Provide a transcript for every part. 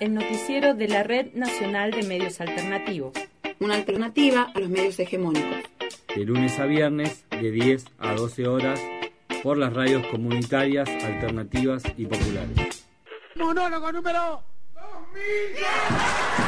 el noticiero de la Red Nacional de Medios Alternativos. Una alternativa a los medios hegemónicos. De lunes a viernes, de 10 a 12 horas, por las radios comunitarias, alternativas y populares. Monólogo número 2000.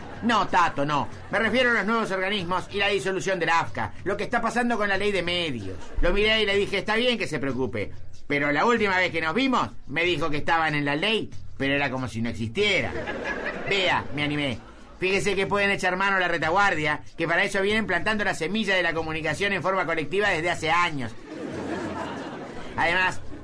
No, Tato, no. Me refiero a los nuevos organismos y la disolución de la AFCA. Lo que está pasando con la ley de medios. Lo miré y le dije, está bien que se preocupe. Pero la última vez que nos vimos, me dijo que estaban en la ley, pero era como si no existiera. Vea, me animé. Fíjese que pueden echar mano a la retaguardia, que para eso vienen plantando la semilla de la comunicación en forma colectiva desde hace años. Además,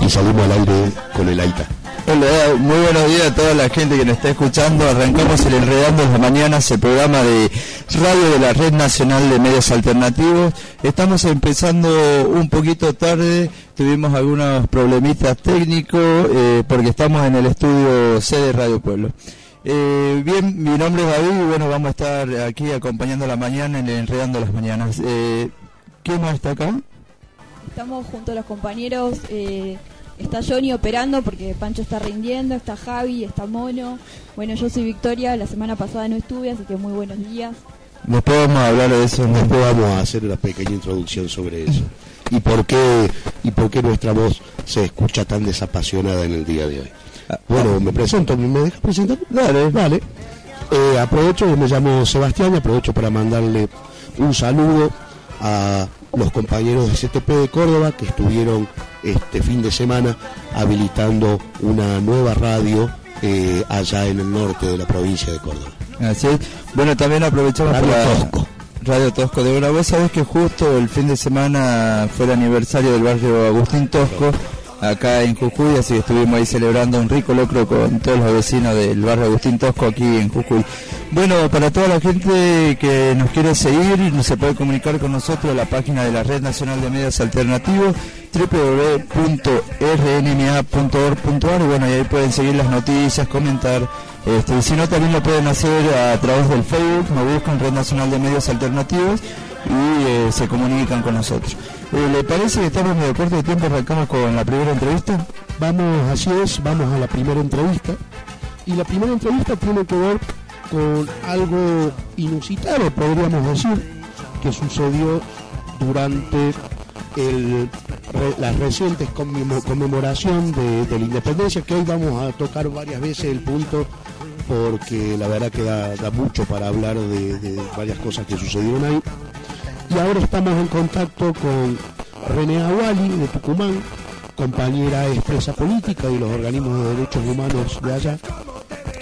Y salimos al aire con el Aita. Muy buenos días a toda la gente que nos está escuchando. Arrancamos el Enredando en las Mañanas, el programa de radio de la Red Nacional de Medios Alternativos. Estamos empezando un poquito tarde, tuvimos algunos problemitas técnicos eh, porque estamos en el estudio C de Radio Pueblo. Eh, bien, mi nombre es David y bueno, vamos a estar aquí acompañando la mañana en el Enredando las Mañanas. Eh, ¿Quién más está acá? Estamos junto a los compañeros. Eh, está Johnny operando porque Pancho está rindiendo. Está Javi, está Mono. Bueno, yo soy Victoria. La semana pasada no estuve, así que muy buenos días. Después vamos a hablar de eso. Después vamos a hacer una pequeña introducción sobre eso. ¿Y por qué, y por qué nuestra voz se escucha tan desapasionada en el día de hoy? Ah, bueno, me presento. ¿Me dejas presentar? Dale, vale. Eh, aprovecho, yo me llamo Sebastián aprovecho para mandarle un saludo a los compañeros de CTP de Córdoba que estuvieron este fin de semana habilitando una nueva radio eh, allá en el norte de la provincia de Córdoba. Así es. Bueno, también aprovechamos Radio Tosco. Radio Tosco de Una. Vos sabés que justo el fin de semana fue el aniversario del barrio Agustín Tosco acá en Jujuy, así que estuvimos ahí celebrando un rico locro con todos los vecinos del barrio Agustín Tosco aquí en Jujuy. Bueno, para toda la gente que nos quiere seguir, se puede comunicar con nosotros en la página de la Red Nacional de Medios Alternativos www.rnma.org.ar y bueno, y ahí pueden seguir las noticias, comentar. Este, si no, también lo pueden hacer a través del Facebook, nos buscan Red Nacional de Medios Alternativos y eh, se comunican con nosotros. Eh, ¿Le parece que estamos en el corto de tiempo? Arrancamos con la primera entrevista. Vamos, así es, vamos a la primera entrevista. Y la primera entrevista tiene que ver con algo inusitado, podríamos decir, que sucedió durante el, la reciente conmemoración de, la independencia, que hoy vamos a tocar varias veces el punto, porque la verdad que da, mucho para hablar de, de varias cosas que sucedieron ahí. Y ahora estamos en contacto con René Aguali de Tucumán, compañera expresa política y los organismos de derechos humanos de allá,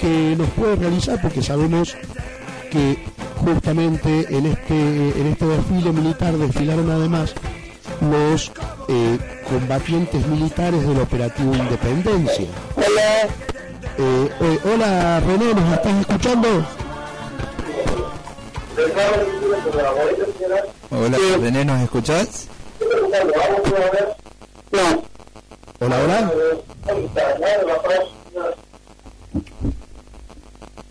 que nos puede realizar porque sabemos que justamente en este, en este desfile militar desfilaron además los eh, combatientes militares del operativo Independencia. Hola. Eh, eh, hola René, ¿nos estás escuchando? Hola, René, ¿nos escuchás? No. Hola, hola.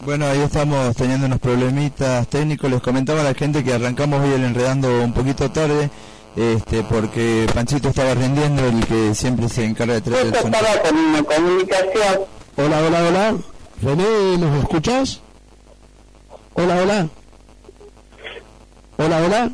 Bueno, ahí estamos teniendo unos problemitas técnicos. Les comentaba a la gente que arrancamos hoy el enredando un poquito tarde, este, porque Panchito estaba rendiendo, el que siempre se encarga de traer el sonido. estaba comunicación. Hola, hola, hola. René, ¿nos escuchás? Hola, hola. Hola, hola.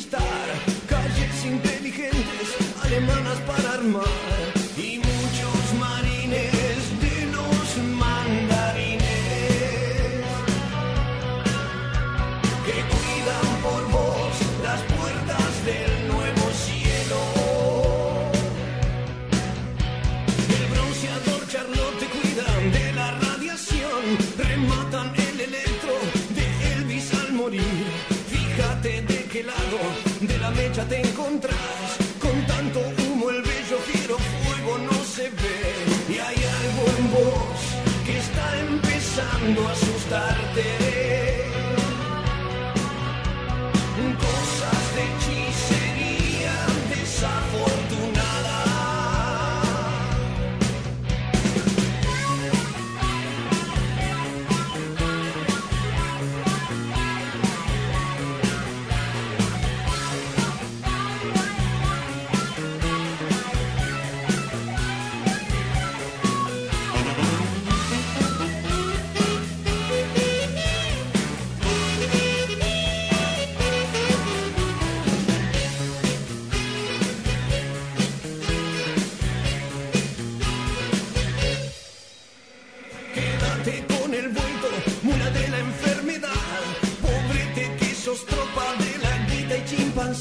conquistar calles inteligentes, alemanas para armar. derecha te encontrás. Con tanto humo el bello quiero fuego no se ve. Y hay algo en vos que está empezando a asustarte.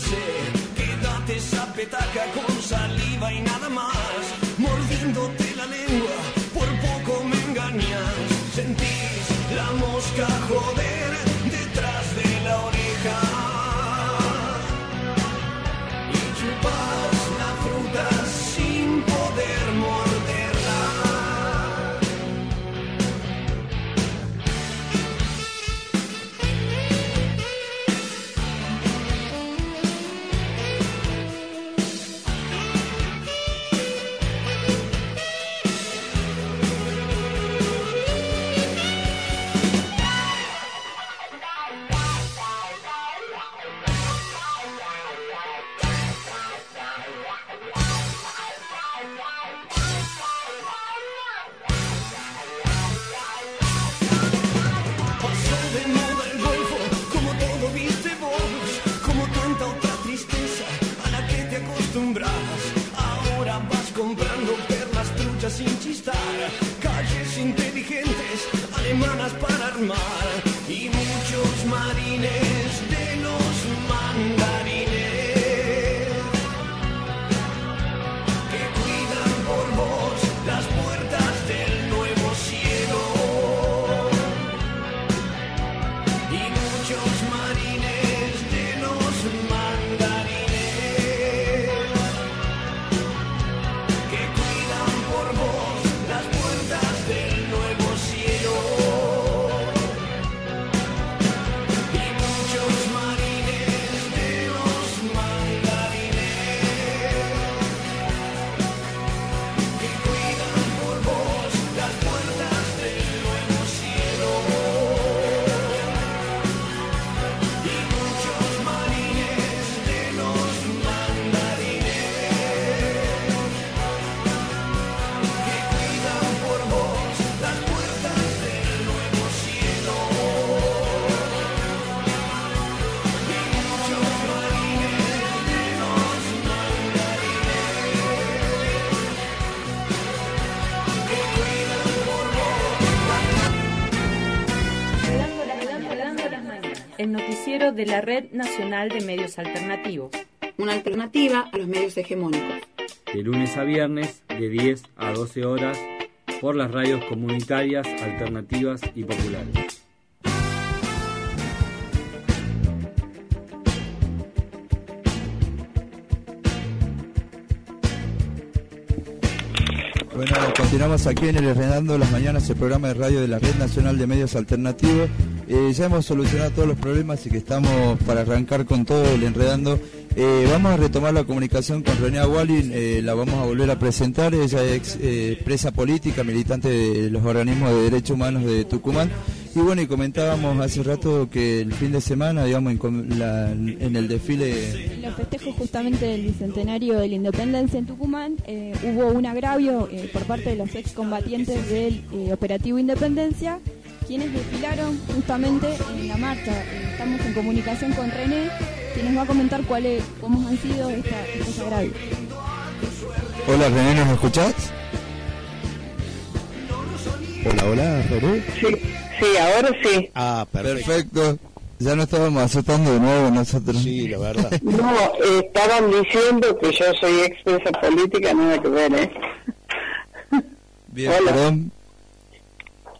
você. Que dá essa petaca com de la Red Nacional de Medios Alternativos. Una alternativa a los medios hegemónicos. De lunes a viernes, de 10 a 12 horas, por las radios comunitarias, alternativas y populares. Bueno, continuamos aquí en el Enredando las Mañanas, el programa de radio de la Red Nacional de Medios Alternativos. Eh, ya hemos solucionado todos los problemas y que estamos para arrancar con todo el Enredando. Eh, vamos a retomar la comunicación con René Walin, eh, la vamos a volver a presentar. Ella es eh, presa política, militante de los organismos de derechos humanos de Tucumán. Y bueno, y comentábamos hace rato que el fin de semana, digamos, en, la- en el desfile En los festejos justamente del bicentenario de la independencia en Tucumán eh, hubo un agravio por parte de los excombatientes del operativo Independencia, quienes desfilaron justamente en la marcha. Estamos en comunicación con René, quien nos va a comentar cuáles, cómo han sido esta- estos agravios. Hola René, ¿nos escuchás? Hola, hola, René. Sí, sí, ahora sí. Ah, Perfecto. Ya nos estábamos asustando de nuevo nosotros. Sí, la verdad. No, estaban diciendo que yo soy expresa política, nada que ver, ¿eh? Bien, Hola. perdón.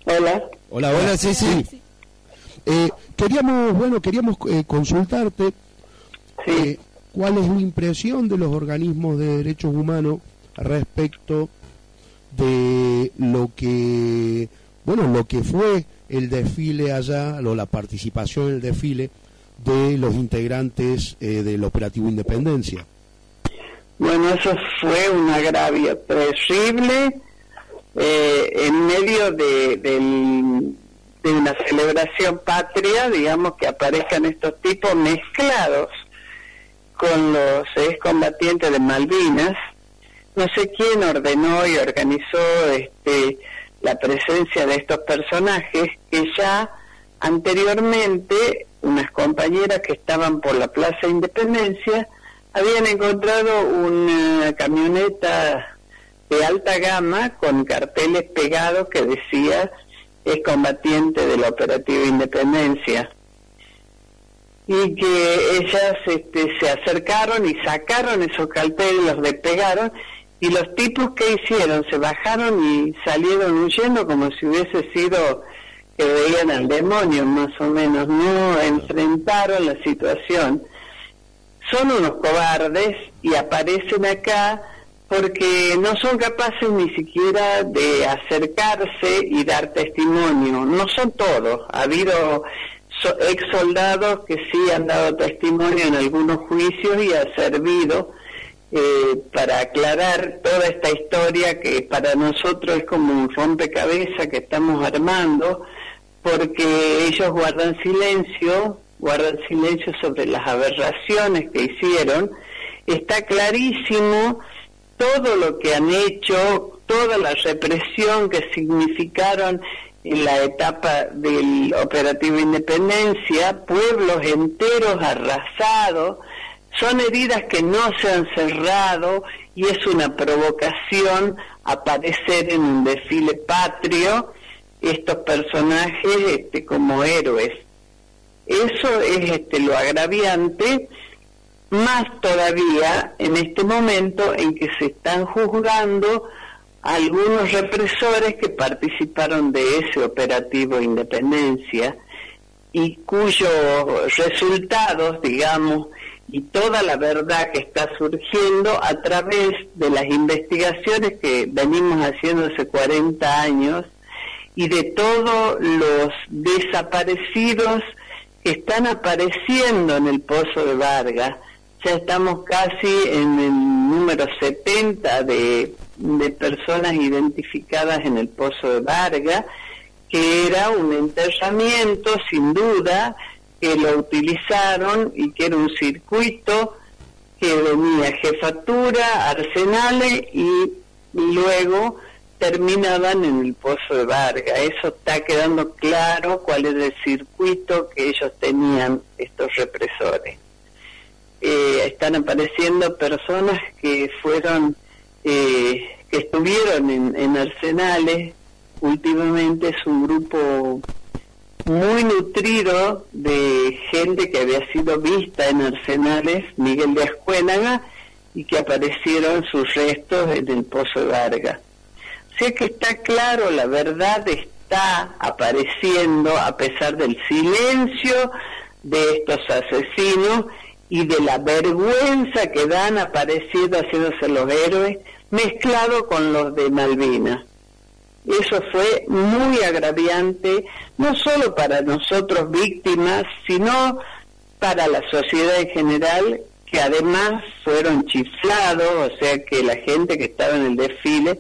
Hola. Hola, hola, sí, sí. Eh, queríamos, bueno, queríamos eh, consultarte eh, cuál es la impresión de los organismos de derechos humanos respecto de lo que, bueno, lo que fue el desfile allá, o la participación en el desfile de los integrantes eh, del operativo Independencia. Bueno, eso fue un agravio terrible eh, en medio de, de una celebración patria, digamos, que aparezcan estos tipos mezclados con los excombatientes de Malvinas. No sé quién ordenó y organizó este, la presencia de estos personajes que ya anteriormente unas compañeras que estaban por la Plaza Independencia habían encontrado una camioneta de alta gama con carteles pegados que decía es combatiente del operativo Independencia y que ellas este, se acercaron y sacaron esos carteles, los despegaron y los tipos que hicieron se bajaron y salieron huyendo como si hubiese sido que veían al demonio más o menos, no enfrentaron la situación. Son unos cobardes y aparecen acá porque no son capaces ni siquiera de acercarse y dar testimonio. No son todos. Ha habido so- ex soldados que sí han dado testimonio en algunos juicios y ha servido eh, para aclarar toda esta historia que para nosotros es como un rompecabezas que estamos armando porque ellos guardan silencio, guardan silencio sobre las aberraciones que hicieron. Está clarísimo todo lo que han hecho, toda la represión que significaron en la etapa del operativo Independencia, pueblos enteros arrasados, son heridas que no se han cerrado y es una provocación aparecer en un desfile patrio estos personajes este, como héroes. Eso es este, lo agraviante, más todavía en este momento en que se están juzgando algunos represores que participaron de ese operativo Independencia y cuyos resultados, digamos, y toda la verdad que está surgiendo a través de las investigaciones que venimos haciendo hace 40 años y de todos los desaparecidos que están apareciendo en el Pozo de Vargas. Ya estamos casi en el número 70 de, de personas identificadas en el Pozo de Vargas, que era un enterramiento sin duda que lo utilizaron y que era un circuito que venía jefatura, arsenales y luego terminaban en el Pozo de Vargas. Eso está quedando claro cuál es el circuito que ellos tenían, estos represores. Eh, están apareciendo personas que fueron, eh, que estuvieron en, en arsenales. Últimamente es un grupo muy nutrido de gente que había sido vista en arsenales, Miguel de Ascuénaga, y que aparecieron sus restos en el Pozo de Vargas. O sea que está claro, la verdad está apareciendo a pesar del silencio de estos asesinos y de la vergüenza que dan apareciendo haciéndose los héroes mezclado con los de Malvinas. Eso fue muy agraviante, no solo para nosotros víctimas, sino para la sociedad en general, que además fueron chiflados, o sea que la gente que estaba en el desfile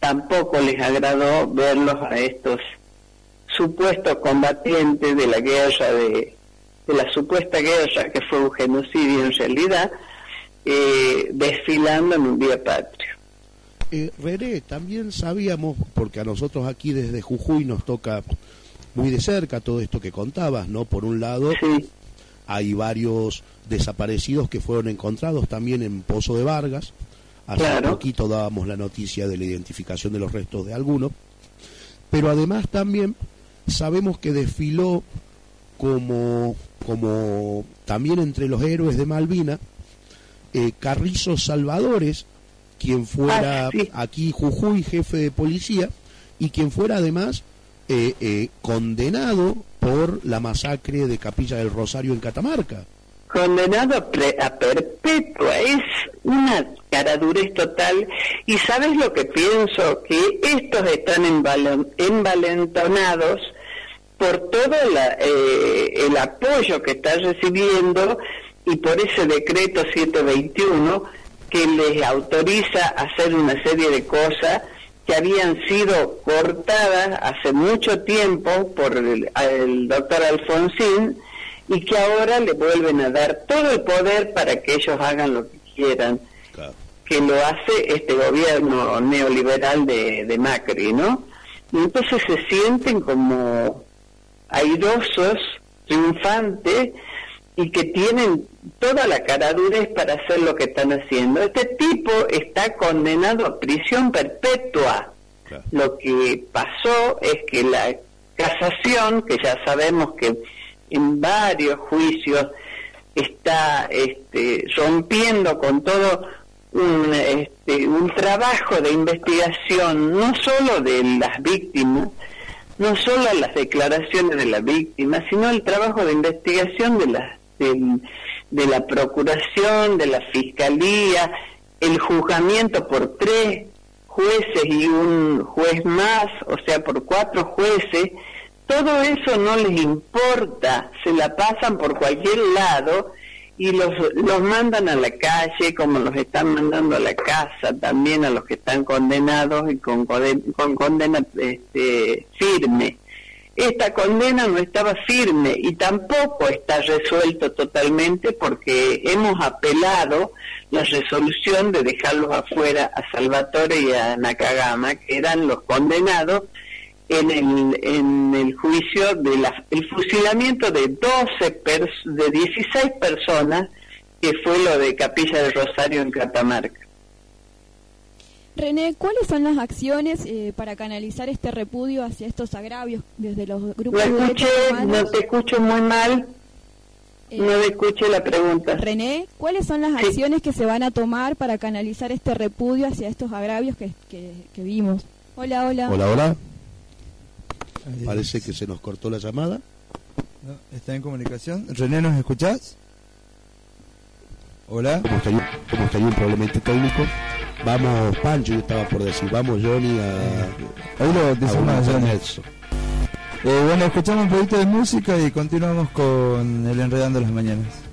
tampoco les agradó verlos a estos supuestos combatientes de la guerra, de, de la supuesta guerra que fue un genocidio en realidad, eh, desfilando en un día patrio. Eh, René, también sabíamos, porque a nosotros aquí desde Jujuy nos toca muy de cerca todo esto que contabas, ¿no? Por un lado, hay varios desaparecidos que fueron encontrados también en Pozo de Vargas. Hace Claro. poquito dábamos la noticia de la identificación de los restos de algunos. Pero además también sabemos que desfiló como, como también entre los héroes de Malvina, eh, Carrizo Salvadores, quien fuera Ah, sí. aquí Jujuy jefe de policía y quien fuera además eh, eh, condenado por la masacre de Capilla del Rosario en Catamarca. condenado a, pre- a perpetua. Es una caradurez total. Y sabes lo que pienso, que estos están envalen- envalentonados por todo la- eh, el apoyo que está recibiendo y por ese decreto 721 que les autoriza a hacer una serie de cosas que habían sido cortadas hace mucho tiempo por el, el doctor Alfonsín y que ahora le vuelven a dar todo el poder para que ellos hagan lo que quieran, que lo hace este gobierno neoliberal de, de Macri, ¿no? Y entonces se sienten como airosos, triunfantes, y que tienen toda la caradurez para hacer lo que están haciendo. Este tipo está condenado a prisión perpetua. Lo que pasó es que la casación, que ya sabemos que en varios juicios está este, rompiendo con todo un, este, un trabajo de investigación, no solo de las víctimas, no solo las declaraciones de las víctimas, sino el trabajo de investigación de la, de la Procuración, de la Fiscalía, el juzgamiento por tres jueces y un juez más, o sea, por cuatro jueces, todo eso no les importa, se la pasan por cualquier lado y los, los mandan a la calle como los están mandando a la casa también a los que están condenados y con, con condena este, firme. Esta condena no estaba firme y tampoco está resuelto totalmente porque hemos apelado la resolución de dejarlos afuera a Salvatore y a Nakagama, que eran los condenados en el, en el juicio del el fusilamiento de 12 pers- de 16 personas que fue lo de Capilla del Rosario en Catamarca. René, ¿cuáles son las acciones eh, para canalizar este repudio hacia estos agravios desde los No grupos de escuché, derechos no te escucho muy mal, Eh, no escuché la pregunta. René, ¿cuáles son las acciones que se van a tomar para canalizar este repudio hacia estos agravios que, que, que vimos? Hola, hola. Hola, hola. Parece que se nos cortó la llamada. No, ¿Está en comunicación? René, ¿nos escuchás? Hola. Como que hay un, como que hay un problemita técnico. Vamos, Pancho, yo estaba por decir, vamos Johnny a... Ahí lo decimos a Johnny. Eh, bueno, escuchamos un poquito de música y continuamos con el Enredando las Mañanas.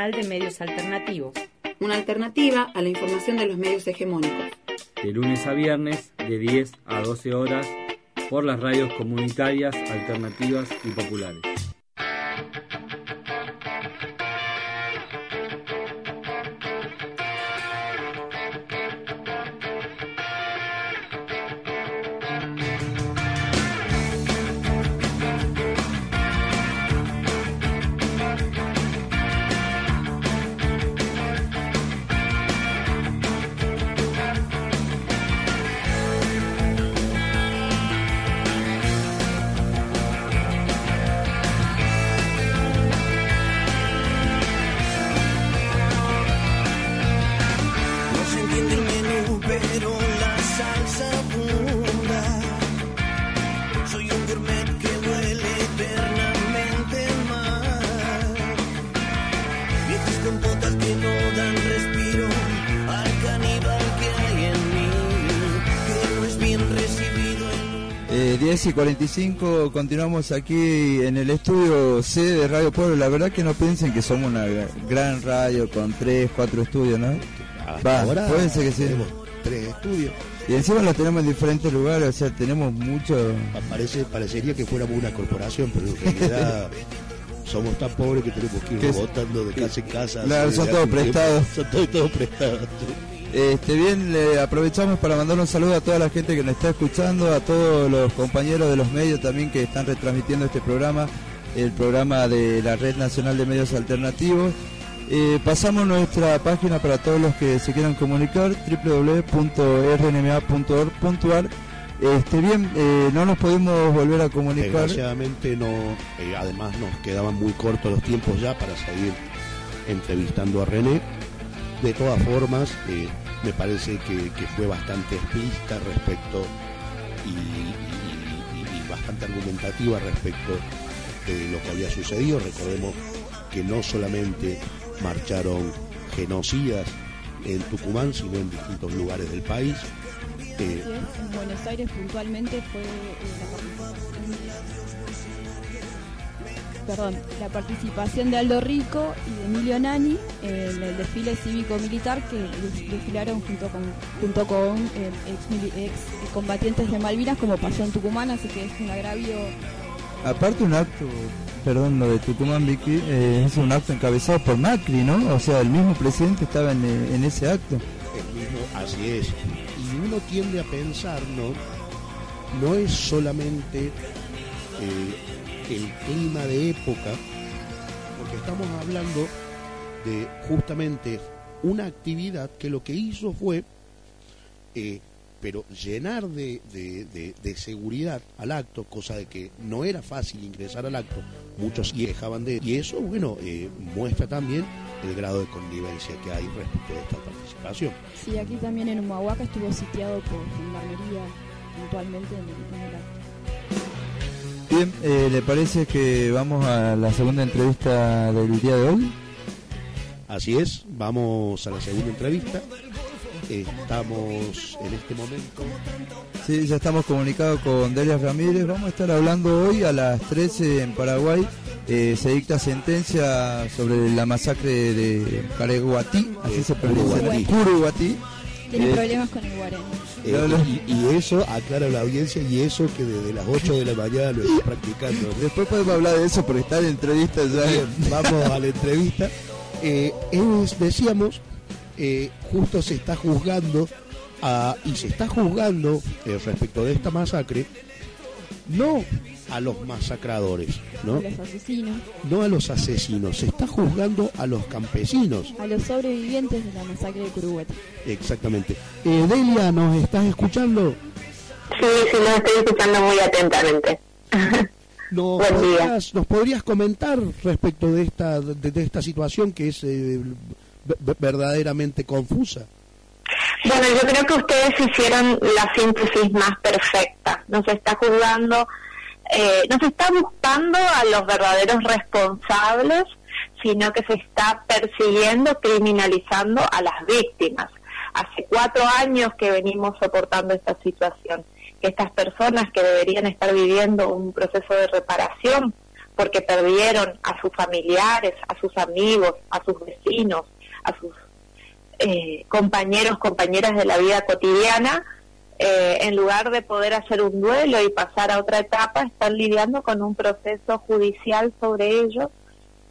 Nacional de Medios Alternativos. Una alternativa a la información de los medios hegemónicos. De lunes a viernes, de 10 a 12 horas, por las radios comunitarias, alternativas y populares. 10 y 45, continuamos aquí en el estudio C de Radio Pueblo. La verdad que no piensen que somos una gra- gran radio con 3, 4 estudios, ¿no? Va, ahora puede ser que sí. tenemos tres estudios. Y encima los tenemos en diferentes lugares, o sea, tenemos mucho... Parece, parecería que fuéramos una corporación, pero en realidad somos tan pobres que tenemos que ir votando de casa en casa. Claro, son todos prestados. Son todos, todos prestados. Este, bien, le aprovechamos para mandar un saludo a toda la gente que nos está escuchando, a todos los compañeros de los medios también que están retransmitiendo este programa, el programa de la Red Nacional de Medios Alternativos. Eh, pasamos nuestra página para todos los que se quieran comunicar, www.rnma.org.ar. Este, bien, eh, no nos podemos volver a comunicar. Desgraciadamente no, eh, además nos quedaban muy cortos los tiempos ya para seguir entrevistando a René. De todas formas, me parece que, que fue bastante explícita respecto y, bastante argumentativa respecto de lo que había sucedido. Recordemos que no solamente marcharon genocidas en Tucumán, sino en distintos lugares del país. Buenos Aires puntualmente fue eh, la. Perdón, la participación de Aldo Rico y de Emilio Nani en el desfile cívico-militar que des- desfilaron junto con, junto con eh, ex, combatientes de Malvinas como pasó en Tucumán, así que es un agravio Aparte un acto, perdón, lo de Tucumán, Vicky, eh, es un acto encabezado por Macri, ¿no? O sea, el mismo presidente estaba en, eh, en ese acto. El mismo, así es. Y uno tiende a pensar, ¿no? No es solamente eh, el clima de época, porque estamos hablando de justamente una actividad que lo que hizo fue, eh, pero llenar de, seguridad al acto, cosa de que no era fácil ingresar al acto, muchos quejaban de y eso, bueno, eh, muestra también el grado de connivencia que hay respecto de esta participación. Sí, aquí también en Humahuaca estuvo sitiado por gendarmería puntualmente en el, en el. Bien, eh, ¿le parece que vamos a la segunda entrevista del día de hoy? Así es, vamos a la segunda entrevista. Estamos en este momento. Sí, ya estamos comunicados con Delia Ramírez. Vamos a estar hablando hoy a las 13 en Paraguay. Eh, se dicta sentencia sobre la masacre de Careguatí, así se pronuncia, Curuguatí. Curuguatí. Tiene Eh, problemas con el guaraní. Eh, y, y eso aclara la audiencia y eso que desde las 8 de la mañana lo estoy practicando. Después podemos hablar de eso porque está en entrevista ya. Vamos a la entrevista. Eh, es- decíamos, eh, justo se está juzgando a- y se está juzgando eh, respecto de esta masacre, no a los masacradores, ¿no? A los asesinos, no a los asesinos, se está juzgando a los campesinos. a los sobrevivientes de la masacre de Curuguatí. Exactamente. Eh, Delia, ¿nos estás escuchando? Sí, sí, lo estoy escuchando muy atentamente. ¿Nos Buen día. podrías, nos podrías comentar respecto de esta, de, de esta situación que es eh, ve- verdaderamente confusa? Bueno, yo creo que ustedes hicieron la síntesis más perfecta. Nos está juzgando, eh, no se está buscando a los verdaderos responsables, sino que se está persiguiendo, criminalizando a las víctimas. Hace cuatro años que venimos soportando esta situación, que estas personas que deberían estar viviendo un proceso de reparación porque perdieron a sus familiares, a sus amigos, a sus vecinos, a sus eh, compañeros, compañeras de la vida cotidiana, eh, en lugar de poder hacer un duelo y pasar a otra etapa, están lidiando con un proceso judicial sobre ellos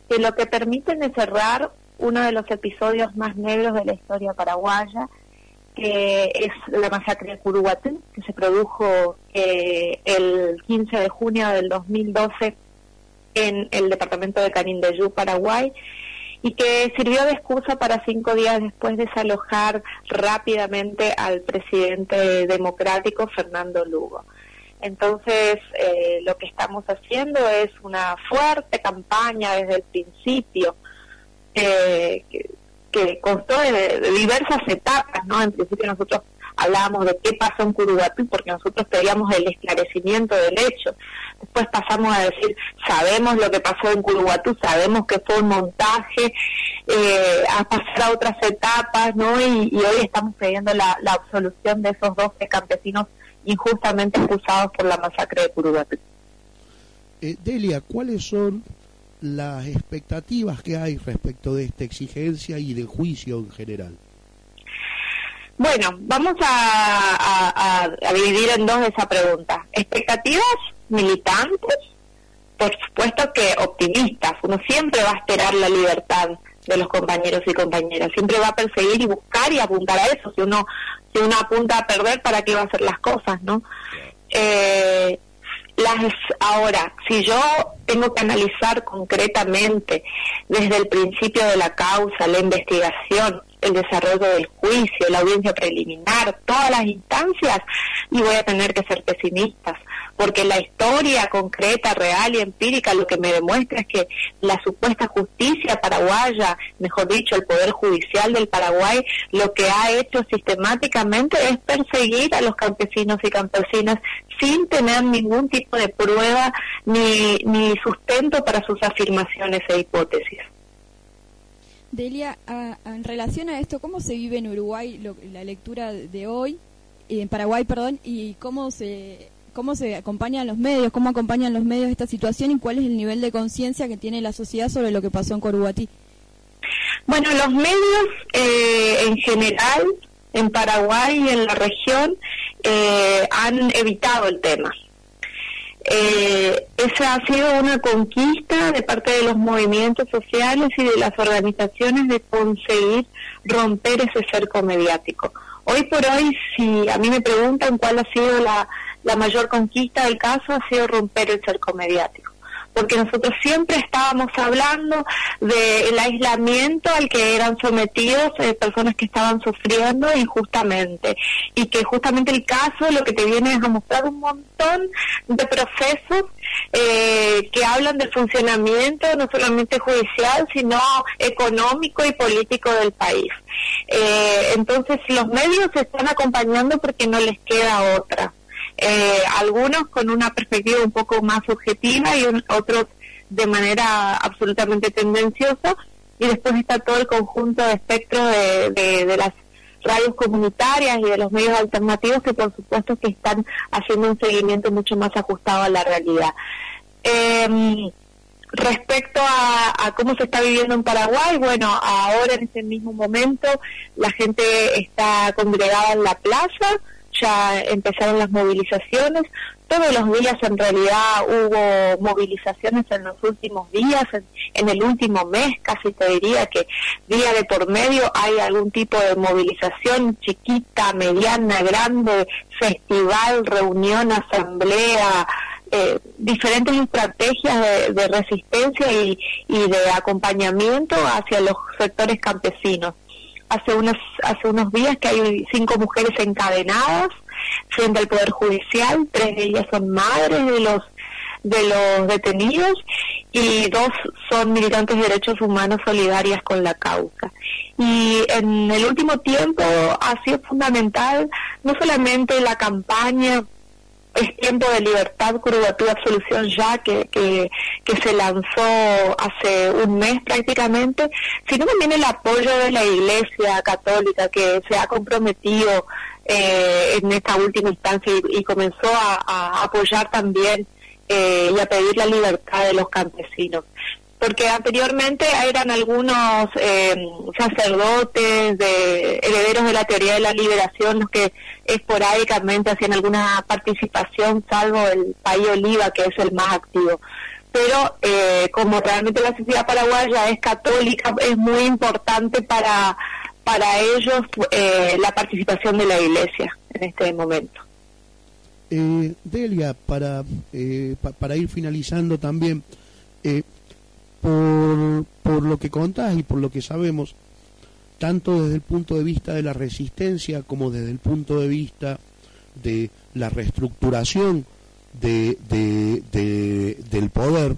que lo que permiten es cerrar uno de los episodios más negros de la historia paraguaya, que es la masacre de Curuguatí, que se produjo eh, el 15 de junio del 2012 en el departamento de Canindeyú, Paraguay, y que sirvió de excusa para cinco días después desalojar rápidamente al presidente democrático Fernando Lugo. Entonces, eh, lo que estamos haciendo es una fuerte campaña desde el principio, eh, que, que constó de, diversas etapas, ¿no? En principio nosotros hablábamos de qué pasó en Curuguatí porque nosotros pedíamos el esclarecimiento del hecho. Después pasamos a decir, sabemos lo que pasó en Curuguatú, sabemos que fue un montaje, eh, a pasar a otras etapas, ¿no? Y, y hoy estamos pidiendo la, la absolución de esos 12 campesinos injustamente acusados por la masacre de Curuguatú. Eh, Delia, ¿cuáles son las expectativas que hay respecto de esta exigencia y del juicio en general? Bueno, vamos a, a- a- a dividir en dos esa pregunta. Expectativas militantes, por supuesto que optimistas. Uno siempre va a esperar la libertad de los compañeros y compañeras. Siempre va a perseguir y buscar y apuntar a eso. Si uno, si uno apunta a perder, ¿para qué va a hacer las cosas, no? Eh, las ahora, si yo tengo que analizar concretamente desde el principio de la causa, la investigación, el desarrollo del juicio, la audiencia preliminar, todas las instancias, y voy a tener que ser pesimistas, porque la historia concreta, real y empírica lo que me demuestra es que la supuesta justicia paraguaya, mejor dicho, el Poder Judicial del Paraguay, lo que ha hecho sistemáticamente es perseguir a los campesinos y campesinas sin tener ningún tipo de prueba ni, ni sustento para sus afirmaciones e hipótesis. Delia, en relación a esto, ¿cómo se vive en Uruguay lo- la lectura de hoy, eh, en Paraguay, perdón, y cómo se cómo se acompañan los medios, cómo acompañan los medios esta situación y cuál es el nivel de conciencia que tiene la sociedad sobre lo que pasó en Corubatí. Bueno, los medios eh, en general, en Paraguay y en la región, eh, han evitado el tema. Eh, esa ha sido una conquista de parte de los movimientos sociales y de las organizaciones de conseguir romper ese cerco mediático. Hoy por hoy, si a mí me preguntan cuál ha sido la, la mayor conquista del caso, ha sido romper el cerco mediático. Porque nosotros siempre estábamos hablando del aislamiento al que eran sometidos eh, personas que estaban sufriendo injustamente. Y que justamente el caso lo que te viene es a mostrar un montón de procesos eh, que hablan del funcionamiento no solamente judicial sino económico y político del país. Eh, entonces los medios se están acompañando porque no les queda otra eh, algunos con una perspectiva un poco más subjetiva y un- otros de manera absolutamente tendenciosa y después está todo el conjunto de espectro de, las radios comunitarias y de los medios alternativos que por supuesto que están haciendo un seguimiento mucho más ajustado a la realidad. Em, Respecto a, cómo se está viviendo en Paraguay, bueno, ahora en este mismo momento la gente está congregada en la plaza, ya empezaron las movilizaciones, todos los días en realidad hubo movilizaciones en los últimos días, en, en el último mes casi te diría que día de por medio hay algún tipo de movilización chiquita, mediana, grande, festival, reunión, asamblea, eh, diferentes estrategias de, resistencia y, y de acompañamiento hacia los sectores campesinos. Hace unos, hace unos días que hay cinco mujeres encadenadas frente al Poder Judicial, tres de ellas son madres de los de los detenidos y dos son militantes de derechos humanos solidarias con la causa. Y en el último tiempo ha sido fundamental no solamente la campaña es tiempo de libertad, curvatura, absolución ya que, que, se lanzó hace un mes prácticamente, sino también el apoyo de la Iglesia Católica que se ha comprometido eh, en esta última instancia y, comenzó a, a apoyar también eh, y a pedir la libertad de los campesinos porque anteriormente eran algunos eh, sacerdotes, de herederos de la teoría de la liberación, los que esporádicamente hacían alguna participación, salvo el país Oliva, que es el más activo. Pero eh, como realmente la sociedad paraguaya es católica, es muy importante para, para ellos eh, la participación de la iglesia en este momento. Eh, Delia, para, eh, pa- para ir finalizando también, eh, por, por lo que contás y por lo que sabemos, tanto desde el punto de vista de la resistencia como desde el punto de vista de la reestructuración de, de- de- del poder,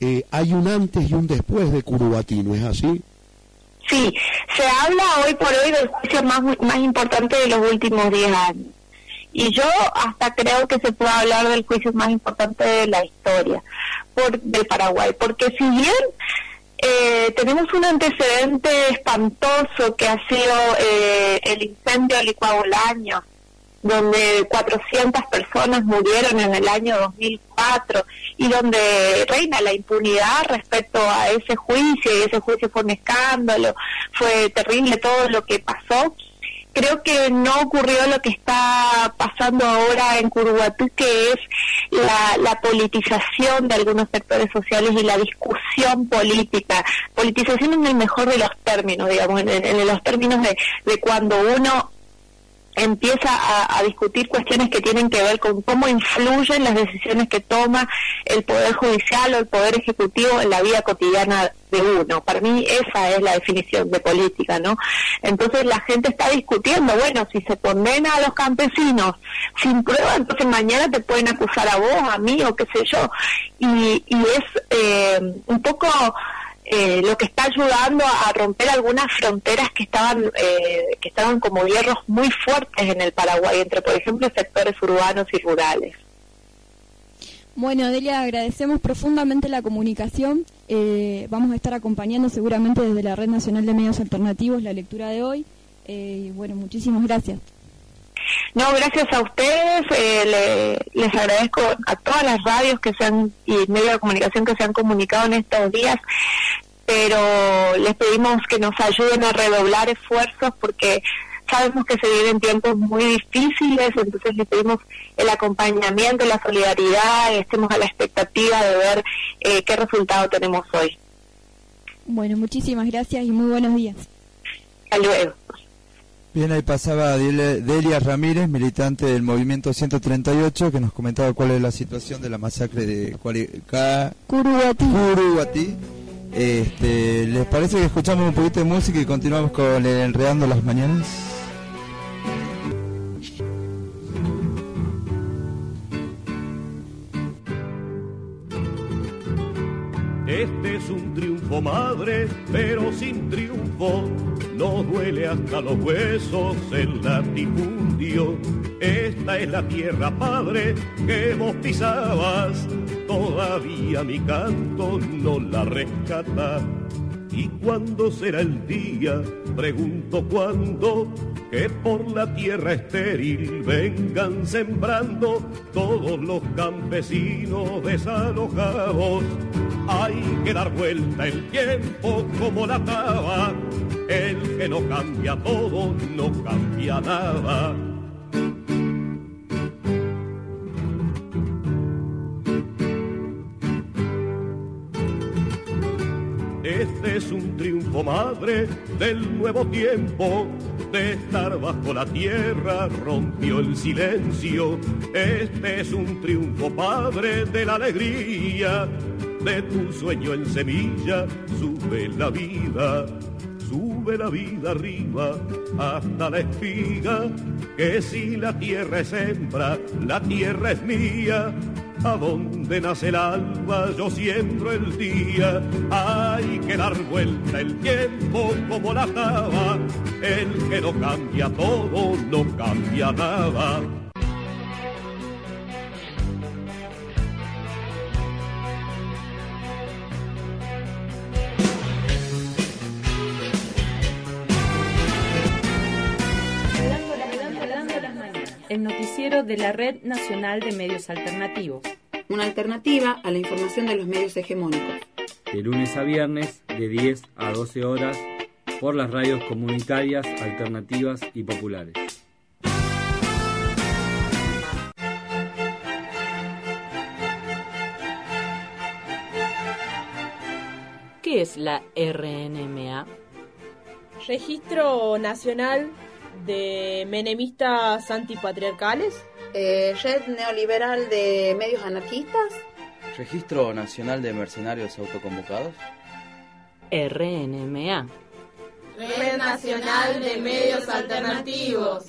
eh, hay un antes y un después de Curubati, ¿no es así? Sí, se habla hoy por hoy del juicio más, más importante de los últimos 10 años. Y yo hasta creo que se puede hablar del juicio más importante de la historia por, del Paraguay. Porque si bien eh, tenemos un antecedente espantoso que ha sido eh, el incendio de Licuabulaño, donde 400 personas murieron en el año 2004 y donde reina la impunidad respecto a ese juicio y ese juicio fue un escándalo, fue terrible todo lo que pasó. Creo que no ocurrió lo que está pasando ahora en Curuguatú, que es la, politización de algunos sectores sociales y la discusión política. Politización en el mejor de los términos, digamos, en, en- los términos de cuando uno empieza a, a discutir cuestiones que tienen que ver con cómo influyen las decisiones que toma el Poder Judicial o el Poder Ejecutivo en la vida cotidiana de uno. Para mí esa es la definición de política, ¿no? Entonces la gente está discutiendo, bueno, si se condena a los campesinos sin prueba, entonces mañana te pueden acusar a vos, a mí o qué sé yo. Y, y es eh, un poco eh, lo que está ayudando a, romper algunas fronteras que estaban eh, que estaban como hierros muy fuertes en el Paraguay entre por ejemplo sectores urbanos y rurales Bueno, Delia, agradecemos profundamente la comunicación. Eh, vamos a estar acompañando seguramente desde la Red Nacional de Medios Alternativos la lectura de hoy. Eh, bueno, muchísimas gracias. No, gracias a ustedes. eh, le- les agradezco a todas las radios que se han y medios de comunicación que se han comunicado en estos días, pero les pedimos que nos ayuden a redoblar esfuerzos porque sabemos que se viven tiempos muy difíciles, entonces les pedimos el acompañamiento, la solidaridad, estemos a la expectativa de ver eh, qué resultado tenemos hoy. Bueno, muchísimas gracias y muy buenos días. Hasta luego. Bien, ahí pasaba Delia Ramírez, militante del movimiento 138, que nos comentaba cuál es la situación de la masacre de Curuguatí. Curuguatí. Este, ¿Les parece que escuchamos un poquito de música y continuamos con el Enredando las Mañanas? Este es un triunfo madre, pero sin triunfo. No duele hasta los huesos el latifundio. Esta es la tierra padre que vos pisabas. Todavía mi canto no la rescata. ¿Y cuándo será el día? Pregunto cuándo que por la tierra estéril vengan sembrando todos los campesinos desalojados. Hay que dar vuelta el tiempo como la taba. El que no cambia todo no cambia nada. Es un triunfo madre del nuevo tiempo, de estar bajo la tierra rompió el silencio. Este es un triunfo padre de la alegría, de tu sueño en semilla sube la vida. Sube la vida arriba hasta la espiga, que si la tierra es hembra, la tierra es mía. A donde nace el alba, yo siembro el día. Hay que dar vuelta el tiempo como la taba. El que no cambia todo, no cambia nada. El noticiero de la Red Nacional de Medios Alternativos. Una alternativa a la información de los medios hegemónicos. De lunes a viernes, de 10 a 12 horas, por las radios comunitarias, alternativas y populares. ¿Qué es la RNMA? Registro Nacional de Menemistas Antipatriarcales. Eh, Red Neoliberal de Medios Anarquistas. Registro Nacional de Mercenarios Autoconvocados. RNMA. Red Nacional de Medios Alternativos.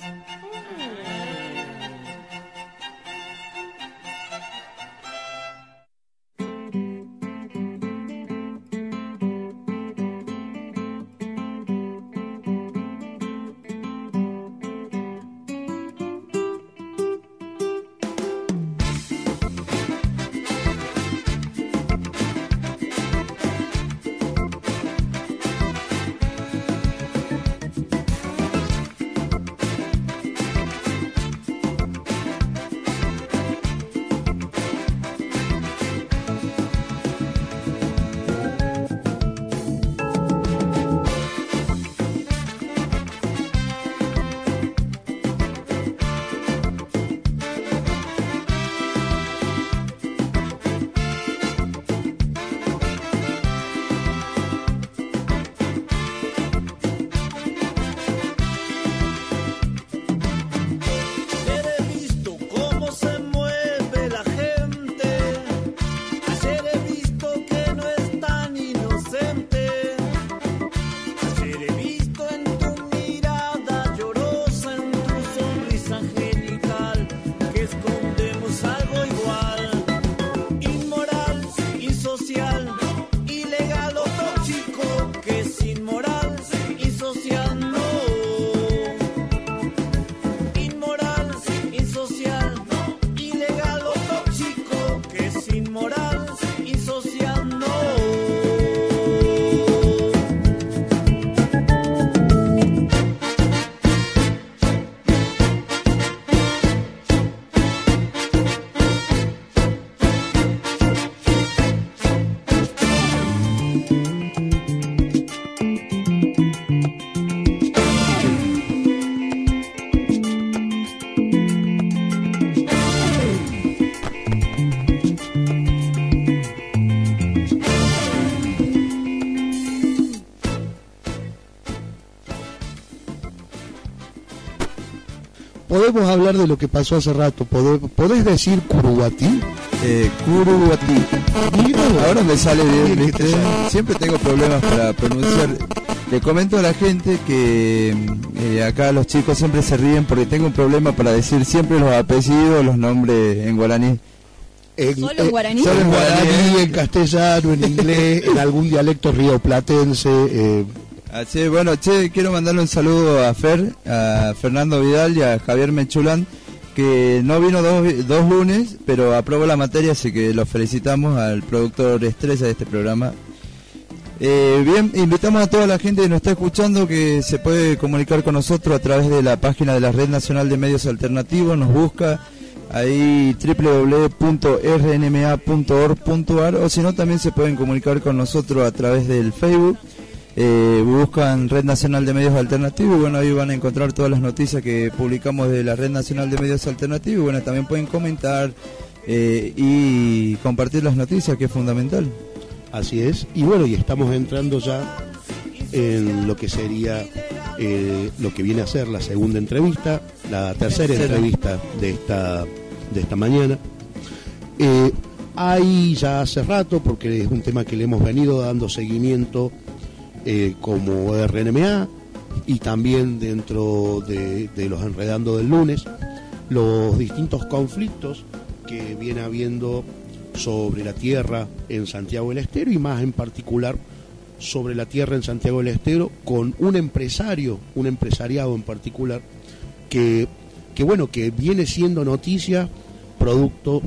Podemos hablar de lo que pasó hace rato. ¿Podés, decir Curubatí? Eh, Curubatí. Ahora me sale bien, ¿viste? Siempre tengo problemas para pronunciar. Le comento a la gente que eh, acá los chicos siempre se ríen porque tengo un problema para decir siempre los apellidos, los nombres en guaraní. En, ¿Solo en guaraní? Solo en guaraní, en castellano, en inglés, en algún dialecto rioplatense. Eh, Así, bueno, che, quiero mandarle un saludo a Fer, a Fernando Vidal y a Javier Mechulán, que no vino dos, dos lunes, pero aprobó la materia, así que los felicitamos al productor estrella de este programa. Eh, bien, invitamos a toda la gente que nos está escuchando que se puede comunicar con nosotros a través de la página de la Red Nacional de Medios Alternativos, nos busca ahí www.rnma.org.ar o si no también se pueden comunicar con nosotros a través del Facebook eh, buscan Red Nacional de Medios Alternativos y bueno, ahí van a encontrar todas las noticias que publicamos de la Red Nacional de Medios Alternativos y bueno, también pueden comentar eh, y compartir las noticias, que es fundamental. Así es. Y bueno, y estamos entrando ya en lo que sería eh, lo que viene a ser la segunda entrevista, la tercera, Tercera. entrevista de esta, de esta mañana. Hay ya hace rato, porque es un tema que le hemos venido dando seguimiento eh, como RNMA y también dentro de, de los Enredando del lunes, los distintos conflictos que viene habiendo sobre la tierra en Santiago del Estero y más en particular sobre la tierra en Santiago del Estero con un empresario, un empresariado en particular, que, que bueno, que viene siendo noticia producto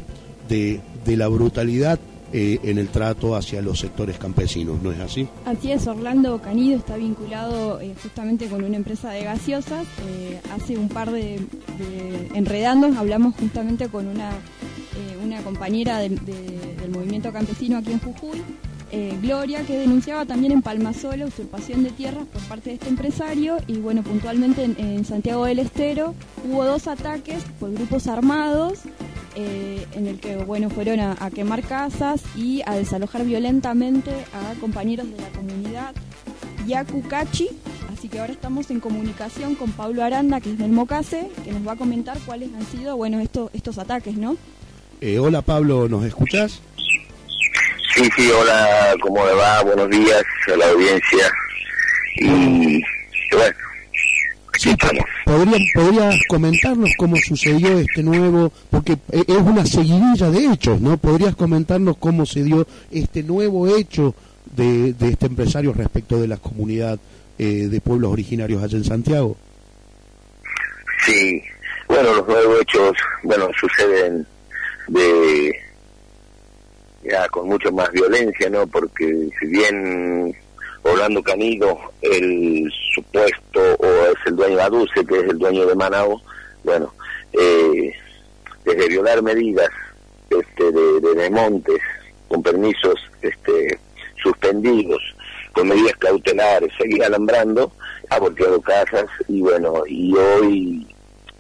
de, de la brutalidad eh, en el trato hacia los sectores campesinos, ¿no es así? Así es, Orlando Canido está vinculado eh, justamente con una empresa de gaseosas. Eh, hace un par de, de hablamos justamente con una, una compañera del- de- del movimiento campesino aquí en Jujuy, Gloria, que denunciaba también en Palmasola usurpación de tierras por parte de este empresario y bueno, puntualmente en, en Santiago del Estero hubo dos ataques por grupos armados eh, en el que bueno fueron a, a quemar casas y a desalojar violentamente a compañeros de la comunidad Yacucachi. Así que ahora estamos en comunicación con Pablo Aranda, que es del Mocase, que nos va a comentar cuáles han sido bueno estos estos ataques, ¿no? Eh, hola Pablo, ¿nos escuchás? Sí, sí, hola, ¿cómo le va? Buenos días a la audiencia. Y, y estamos. ¿Podrían, ¿Podrías comentarnos cómo sucedió este nuevo, porque eh, es una seguidilla de hechos, ¿no? ¿Podrías comentarnos cómo se dio este nuevo hecho de, de este empresario respecto de la comunidad eh, de pueblos originarios allá en Santiago? Sí, bueno, los nuevos hechos, bueno, suceden de ya con mucho más violencia, ¿no? Porque si bien Orlando Canido, el supuesto, o es el dueño de Aduce, que es el dueño de Manao, bueno, eh, desde violar medidas este, de, desmontes con permisos este, suspendidos, con medidas cautelares, seguir alambrando, ha volteado casas y bueno, y hoy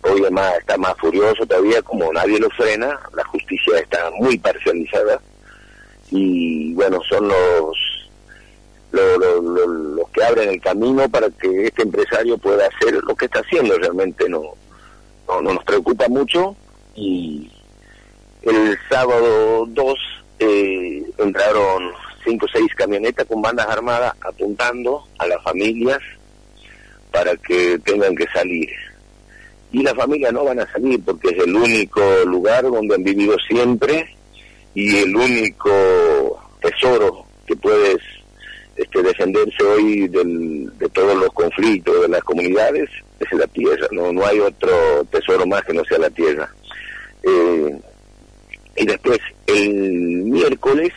hoy además está más furioso todavía, como nadie lo frena, la justicia está muy parcializada y bueno, son los lo- lo- lo- los que abren el camino para que este empresario pueda hacer lo que está haciendo realmente no no, no nos preocupa mucho. Y el sábado 2 eh, entraron cinco o seis camionetas con bandas armadas apuntando a las familias para que tengan que salir. Y las familias no van a salir porque es el único lugar donde han vivido siempre y el único tesoro que puedes este, defenderse hoy del- de todos los conflictos de las comunidades es la tierra, no, no hay otro tesoro más que no sea la tierra. Eh, y después, el miércoles,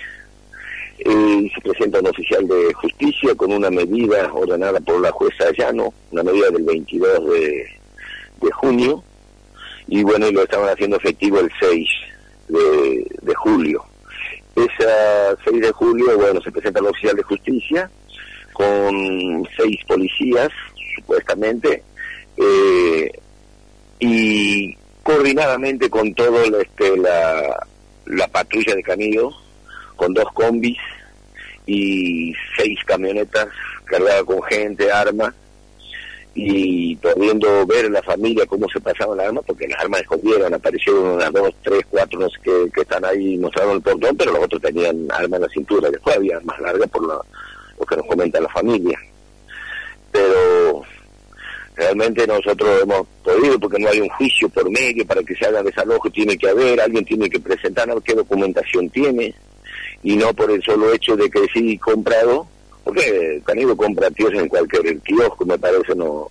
se presenta un oficial de justicia con una medida ordenada por la jueza Llano, una medida del 22 de, junio, y bueno, y lo estaban haciendo efectivo el 6 de, de julio. Esa 6 de julio, bueno, se presenta el oficial de justicia con seis policías, supuestamente, eh, y coordinadamente con todo la, este, la, la patrulla de Camilo, con dos combis y seis camionetas cargadas con gente, armas, y pudiendo ver la familia cómo se pasaban las armas, porque las armas escondieron, aparecieron unas dos, tres, cuatro, no que están ahí, mostraron el portón, pero los otros tenían armas en la cintura, después había armas largas por lo que nos comenta la familia. Pero realmente nosotros hemos podido, porque no hay un juicio por medio para que se haga desalojo, tiene que haber, alguien tiene que presentar qué documentación tiene, y no por el solo hecho de que sí comprado, porque Canido compra tierras en cualquier kiosco, me parece, no,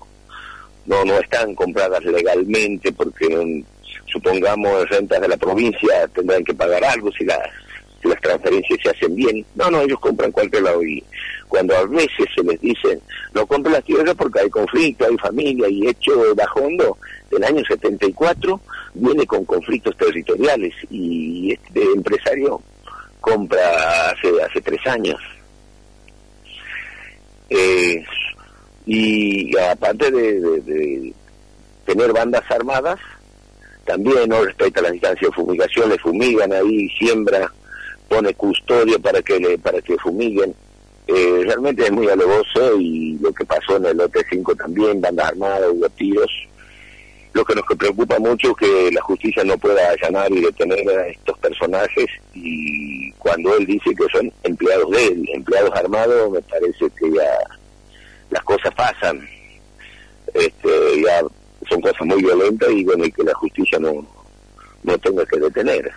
no, no están compradas legalmente, porque mm, supongamos rentas de la provincia tendrán que pagar algo si las, transferencias se hacen bien. No, no, ellos compran cualquier lado y cuando a veces se les dice no compren las tierras porque hay conflicto, hay familia y hecho bajo hondo del año 74 viene con conflictos territoriales y este empresario compra hace, hace tres años. Eh, y aparte de, de- de tener bandas armadas, también no respeta las distancias de fumigación, le fumigan ahí, siembra, pone custodia para que le, para que fumiguen. Eh, realmente es muy alevoso y lo que pasó en el lote 5 también, bandas armadas, hubo tiros. Lo que nos preocupa mucho es que la justicia no pueda allanar y detener a estos personajes y cuando él dice que son empleados de él, empleados armados, me parece que ya las cosas pasan. Este, ya son cosas muy violentas y bueno, y que la justicia no, no tenga que detener.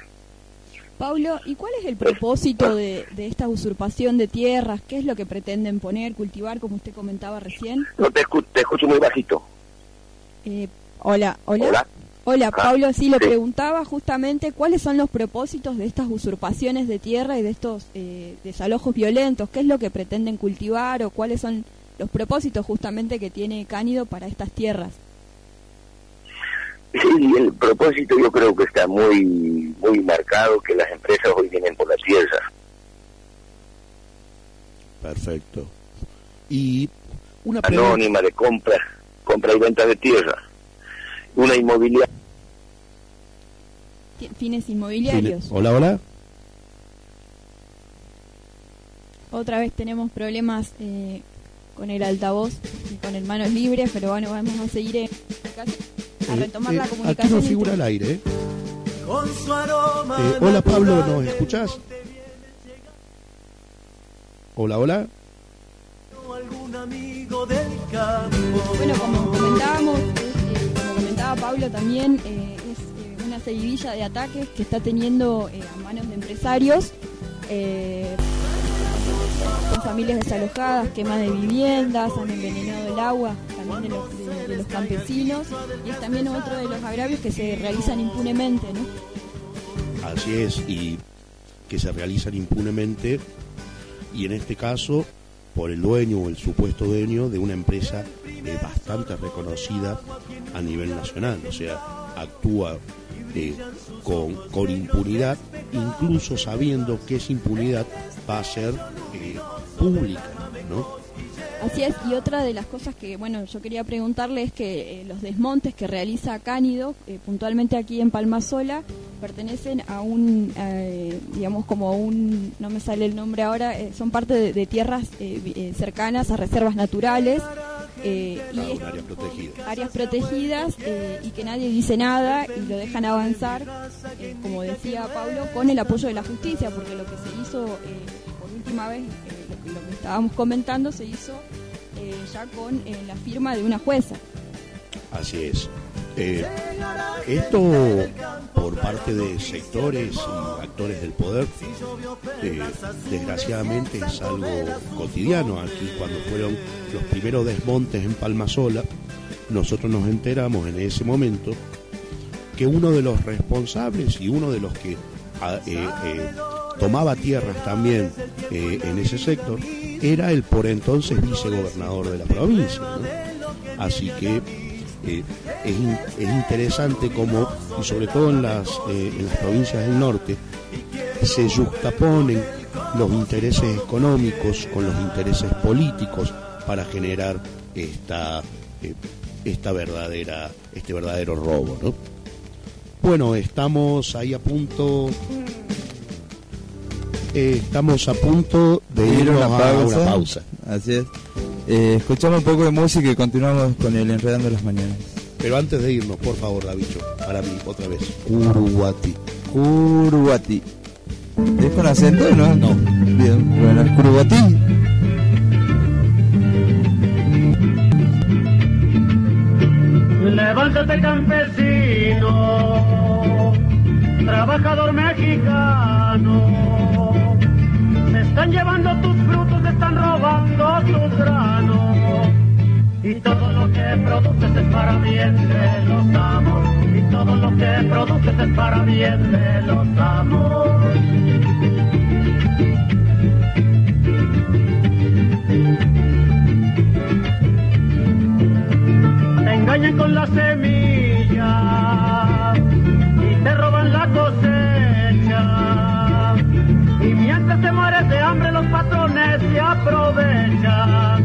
Pablo, ¿y cuál es el propósito de, de esta usurpación de tierras? ¿Qué es lo que pretenden poner, cultivar, como usted comentaba recién? No te, escu- te escucho muy bajito. Eh, hola, hola. Hola. Hola, Ah, Pablo, sí, le sí. preguntaba justamente cuáles son los propósitos de estas usurpaciones de tierra y de estos eh, desalojos violentos, qué es lo que pretenden cultivar o cuáles son los propósitos justamente que tiene Cánido para estas tierras. Sí, el propósito yo creo que está muy muy marcado, que las empresas hoy vienen por la tierra. Perfecto. Y una pregunta. Anónima de compra, compra y venta de tierra. Una inmobiliaria. Fines inmobiliarios. Hola, hola. Otra vez tenemos problemas eh, con el altavoz y con el manos libres, pero bueno, vamos a seguir eh, a retomar Eh, la eh, comunicación. aquí no figura al aire. ¿eh? Con su aroma Eh, hola Pablo, ¿nos escuchás? Hola, hola. algún amigo del campo. Bueno, como comentábamos, eh, Pablo también, eh, es eh, una seguidilla de ataques que está teniendo eh, a manos de empresarios, con familias desalojadas, quema de viviendas, han envenenado el agua también de los, de los campesinos y es también otro de los agravios que se realizan impunemente, ¿no? Así es, y que se realizan impunemente y en este caso por el dueño o el supuesto dueño de una empresa eh, bastante reconocida a nivel nacional, o sea, actúa eh, con, con impunidad, incluso sabiendo que esa impunidad va a ser eh, pública, ¿no? Así es, y otra de las cosas que, bueno, yo quería preguntarle es que eh, los desmontes que realiza Cánido, puntualmente aquí en Palmasola, pertenecen a un, digamos, como un, no me sale el nombre ahora, son parte de, tierras cercanas a reservas naturales. Eh, y Claro, áreas protegidas eh, y que nadie dice nada y lo dejan avanzar, eh, como decía Pablo, con el apoyo de la justicia, porque lo que se hizo por última vez, lo, que- lo que estábamos comentando, se hizo ya con la firma de una jueza. Así es. Eh, esto por parte de sectores y actores del poder, eh, desgraciadamente es algo cotidiano. Aquí cuando fueron los primeros desmontes en Palmasola, nosotros nos enteramos en ese momento que uno de los responsables y uno de los que ah, eh, tomaba tierras también en ese sector era el por entonces vicegobernador de la provincia. Así que es, es interesante como, y sobre todo en las, eh, en las provincias del norte, se juxtaponen los intereses económicos con los intereses políticos para generar esta, eh, esta verdadera, este verdadero robo. ¿no? Bueno, estamos ahí a punto. Eh, estamos a punto de Ir irnos a una pausa. una pausa. Así es. Eh, escuchamos un poco de música y continuamos con el Enredando las Mañanas. Pero antes de irnos, por favor, Davicho, para mí, otra vez. Curuguati. Curuguati. ¿Es con acento o no? No. Bien, bueno, Curuguati. Levántate campesino, trabajador mexicano. Están llevando tus frutos, están robando tus granos. Y todo lo que produces es para bien de los amos. Y todo lo que produces es para bien de los amos. Te engañan con la semilla y te roban la cosecha. Y mientras te mueres de hambre, los patrones se aprovechan.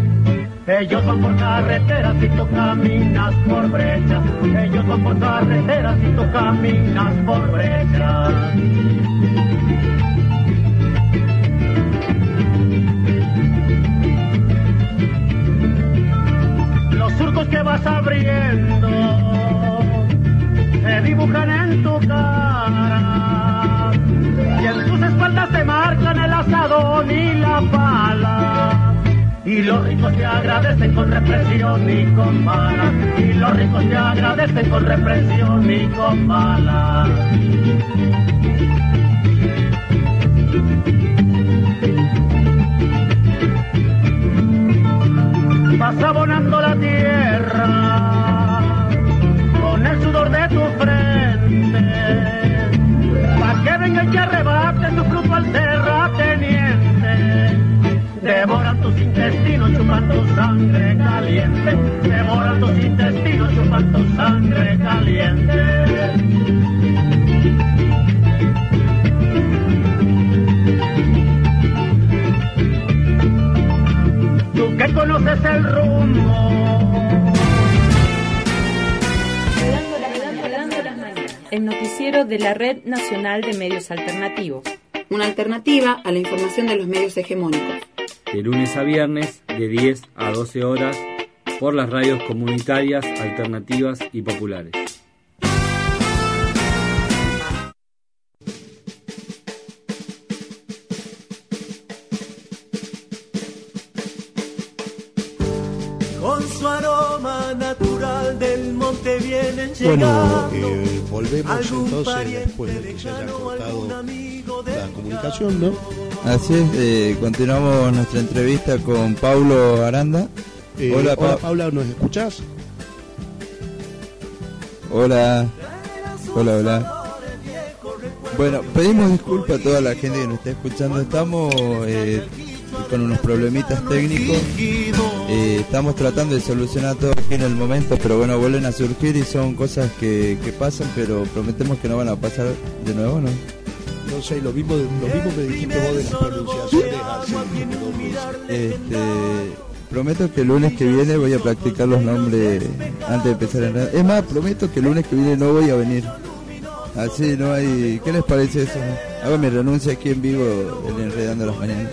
Ellos van por carreteras y tú caminas por brechas. Ellos van por carreteras y tú caminas por brechas. Los surcos que vas abriendo se dibujan en tu cara los ricos te agradecen con represión y con balas. Y los ricos te agradecen con represión y con balas. Vas abonando la tierra tu sangre caliente. Devoran tus intestinos, chupan tu sangre caliente. Tú que conoces el rumbo. El noticiero de la Red Nacional de Medios Alternativos. Una alternativa a la información de los medios hegemónicos. De lunes a viernes, de 10 a 12 horas, por las radios comunitarias, alternativas y populares. Con su aroma natural del monte vienen Bueno, llegando. eh, volvemos Algún entonces pariente después de que se haya cortado la comunicación, ¿no? Así es, eh, continuamos nuestra entrevista con Paulo Aranda. Eh, hola, hola, Pa- Paula, ¿nos escuchás? Hola. Hola, hola. Bueno, pedimos disculpas a toda la gente que nos está escuchando. Estamos eh, con unos problemitas técnicos. Eh, estamos tratando de solucionar todo aquí en el momento, pero bueno, vuelven a surgir y son cosas que, que pasan, pero prometemos que no van a pasar de nuevo, ¿no? Lo mismo, lo mismo me dijiste vos de las pronunciaciones así. Este, prometo que el lunes que viene voy a practicar los nombres antes de empezar en radio. Es más, prometo que el lunes que viene no voy a venir. Así no hay... ¿Qué les parece eso? Hago mi renuncia aquí en vivo en Enredando las Mañanas.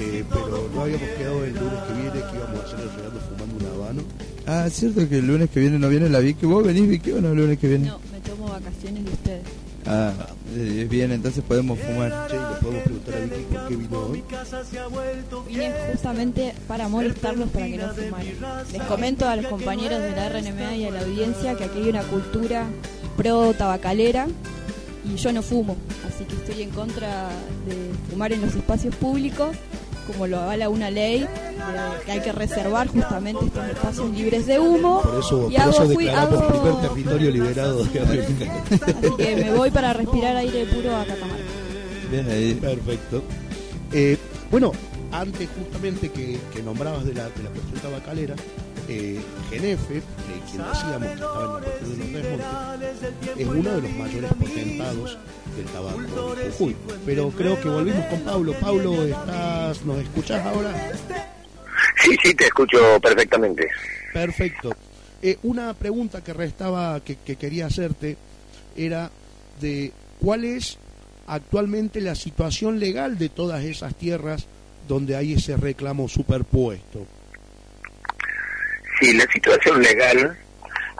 Eh, pero no habíamos quedado el lunes que viene que íbamos a hacer el relato fumando un habano. Ah, es cierto que el lunes que viene no viene la Vicky. ¿Vos venís Vicky o no el lunes que viene? No, me tomo vacaciones de ustedes. Ah, eh, bien, entonces podemos fumar. Che, le podemos preguntar a Vicky por qué vino hoy. Vine justamente para molestarlos para que no fumaran. Les comento a los compañeros de la RNMA y a la audiencia que aquí hay una cultura pro tabacalera y yo no fumo, así que estoy en contra de fumar en los espacios públicos, como lo avala una ley, de que hay que reservar justamente estos espacios libres de humo. Por eso, y por hago eso fui- declaramos hago- primer territorio liberado de América. Así que me voy para respirar aire puro a Catamarca. Bien ahí. Perfecto. Eh, bueno, antes justamente que, que nombrabas de la, de la cuestión tabacalera, eh, Genefe, eh, quien decíamos que estaba en la cuestión de los desmontes, es uno de los mayores potentados del tabaco de Jujuy. Pero creo que volvimos con Pablo. Pablo, ¿estás, ¿nos escuchás ahora? Sí, sí, te escucho perfectamente. Perfecto. Eh, una pregunta que restaba, que, que quería hacerte, era de cuál es actualmente la situación legal de todas esas tierras donde hay ese reclamo superpuesto. Sí, la situación legal,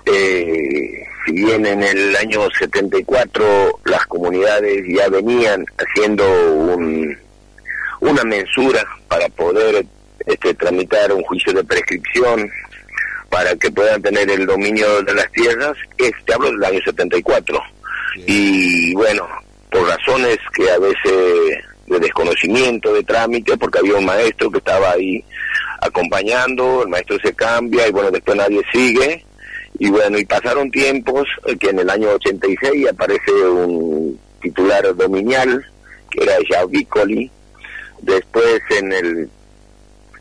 eh, si bien en el año 74 las comunidades ya venían haciendo un, una mensura para poder este, tramitar un juicio de prescripción para que puedan tener el dominio de las tierras, este hablo del año 74. Y bueno, por razones que a veces de desconocimiento de trámite, porque había un maestro que estaba ahí acompañando, el maestro se cambia y bueno, después nadie sigue. Y bueno, y pasaron tiempos eh, que en el año 86 aparece un titular dominial, que era Jacques Vicoli. Después en el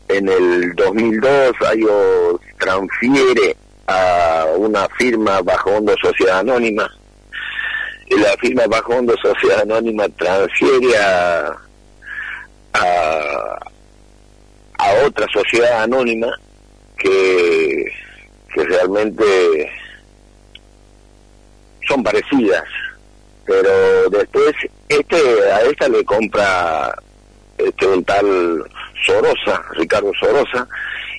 en el 2002 Ayo transfiere a una firma bajo Hondo Sociedad Anónima. La firma bajo Hondo Sociedad Anónima transfiere a, a, a otra sociedad anónima que, que realmente son parecidas. Pero después este a esta le compra este un tal Sorosa, Ricardo Sorosa,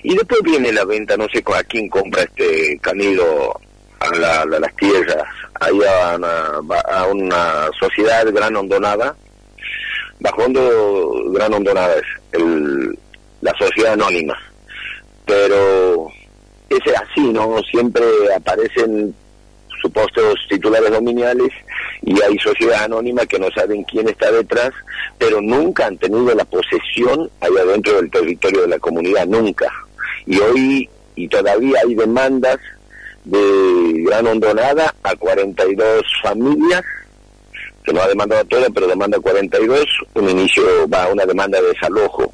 y después viene la venta, no sé a quién compra este Canido a, la- a las tierras, ahí a una, a una sociedad gran hondonada, bajo hondo gran hondonada es el, la sociedad anónima, pero es así, ¿no? Siempre aparecen supuestos titulares dominiales y hay sociedades anónimas que no saben quién está detrás, pero nunca han tenido la posesión allá dentro del territorio de la comunidad, nunca. Y hoy, y todavía hay demandas de Gran Hondonada a 42 familias, que no ha demandado a todas, pero demanda a 42, un inicio va a una demanda de desalojo.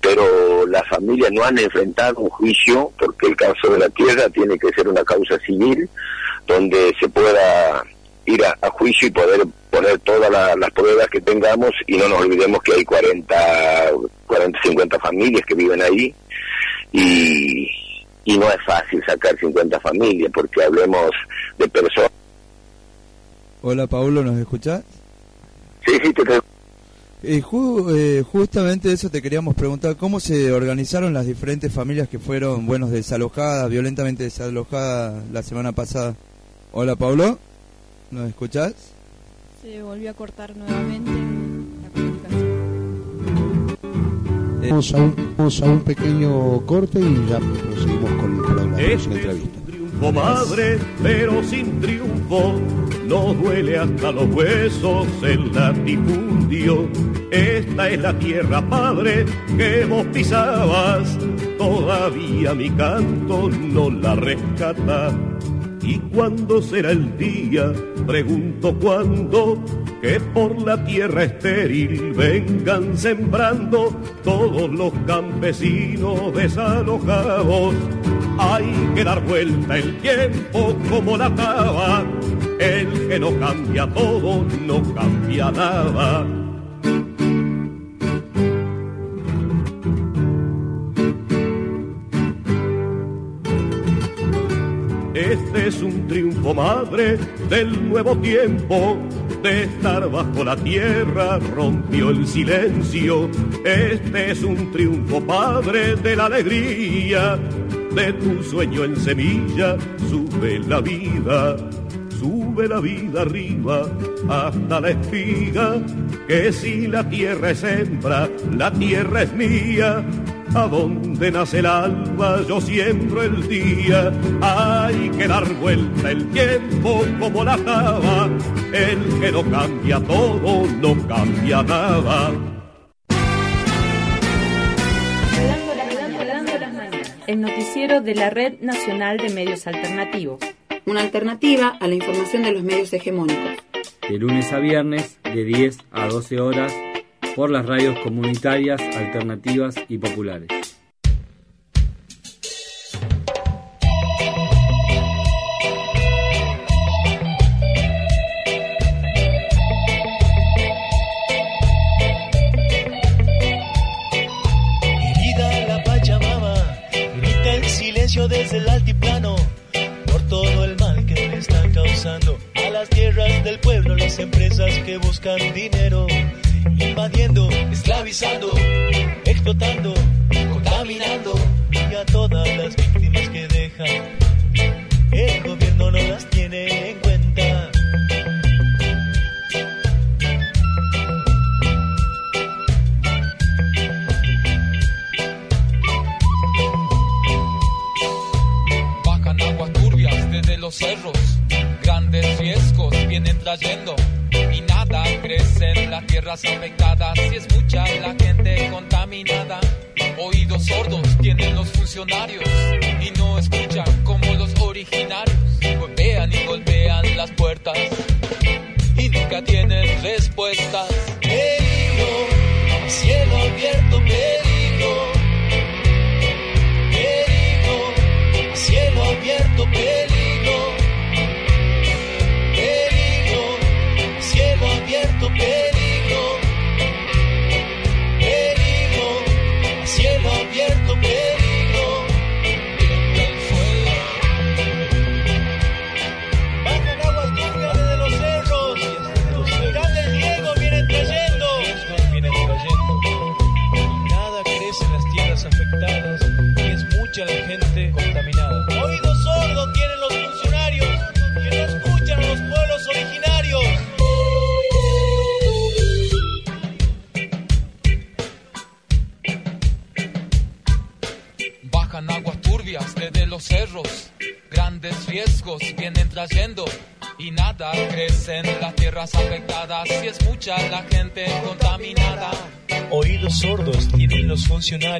Pero las familias no han enfrentado un juicio porque el caso de la tierra tiene que ser una causa civil donde se pueda ir a, juicio y poder poner todas la- las pruebas que tengamos y no nos olvidemos que hay 40, 40 50 familias que viven ahí y, y no es fácil sacar 50 familias porque hablemos de personas. Hola Paulo, ¿nos escuchás? Sí, sí, te Eh, ju- eh, justamente eso te queríamos preguntar, ¿cómo se organizaron las diferentes familias que fueron, bueno, desalojadas, violentamente desalojadas la semana pasada? Hola Paulo, ¿nos escuchás? Se volvió a cortar nuevamente la comunicación. Un, vamos a un pequeño corte y ya proseguimos con, con la, con la entrevista. triunfo madre, pero sin triunfo, no duele hasta los huesos el latifundio. Esta es la tierra, padre, que vos pisabas, todavía mi canto no la rescata. ¿Y cuándo será el día? Pregunto cuándo que por la tierra estéril vengan sembrando todos los campesinos desalojados. Hay que dar vuelta el tiempo como la taba. El que no cambia todo, no cambia nada. Este es un triunfo madre del nuevo tiempo, de estar bajo la tierra rompió el silencio. Este es un triunfo padre de la alegría, de tu sueño en semilla sube la vida. Sube la vida arriba hasta la espiga, que si la tierra es hembra, la tierra es mía. A donde nace el alba, yo siembro el día. Hay que dar vuelta el tiempo como la taba. El que no cambia todo, no cambia nada. El noticiero de la Red Nacional de Medios Alternativos. Una alternativa a la información de los medios hegemónicos. De lunes a viernes, de 10 a 12 horas, por las radios comunitarias, alternativas y populares. Desde el altiplano por todo el mal que le están causando a las tierras del pueblo, las empresas que buscan dinero, invadiendo, esclavizando, explotando, contaminando y a todas las víctimas que queja. El gobierno no las tiene en cuenta. Bajan aguas turbias desde los cerros, grandes riesgos vienen trayendo en las tierras afectadas si es mucha la gente contaminada. Oídos sordos tienen los funcionarios y no escuchan como los originarios. Golpean y golpean las puertas y nunca tienen respuestas.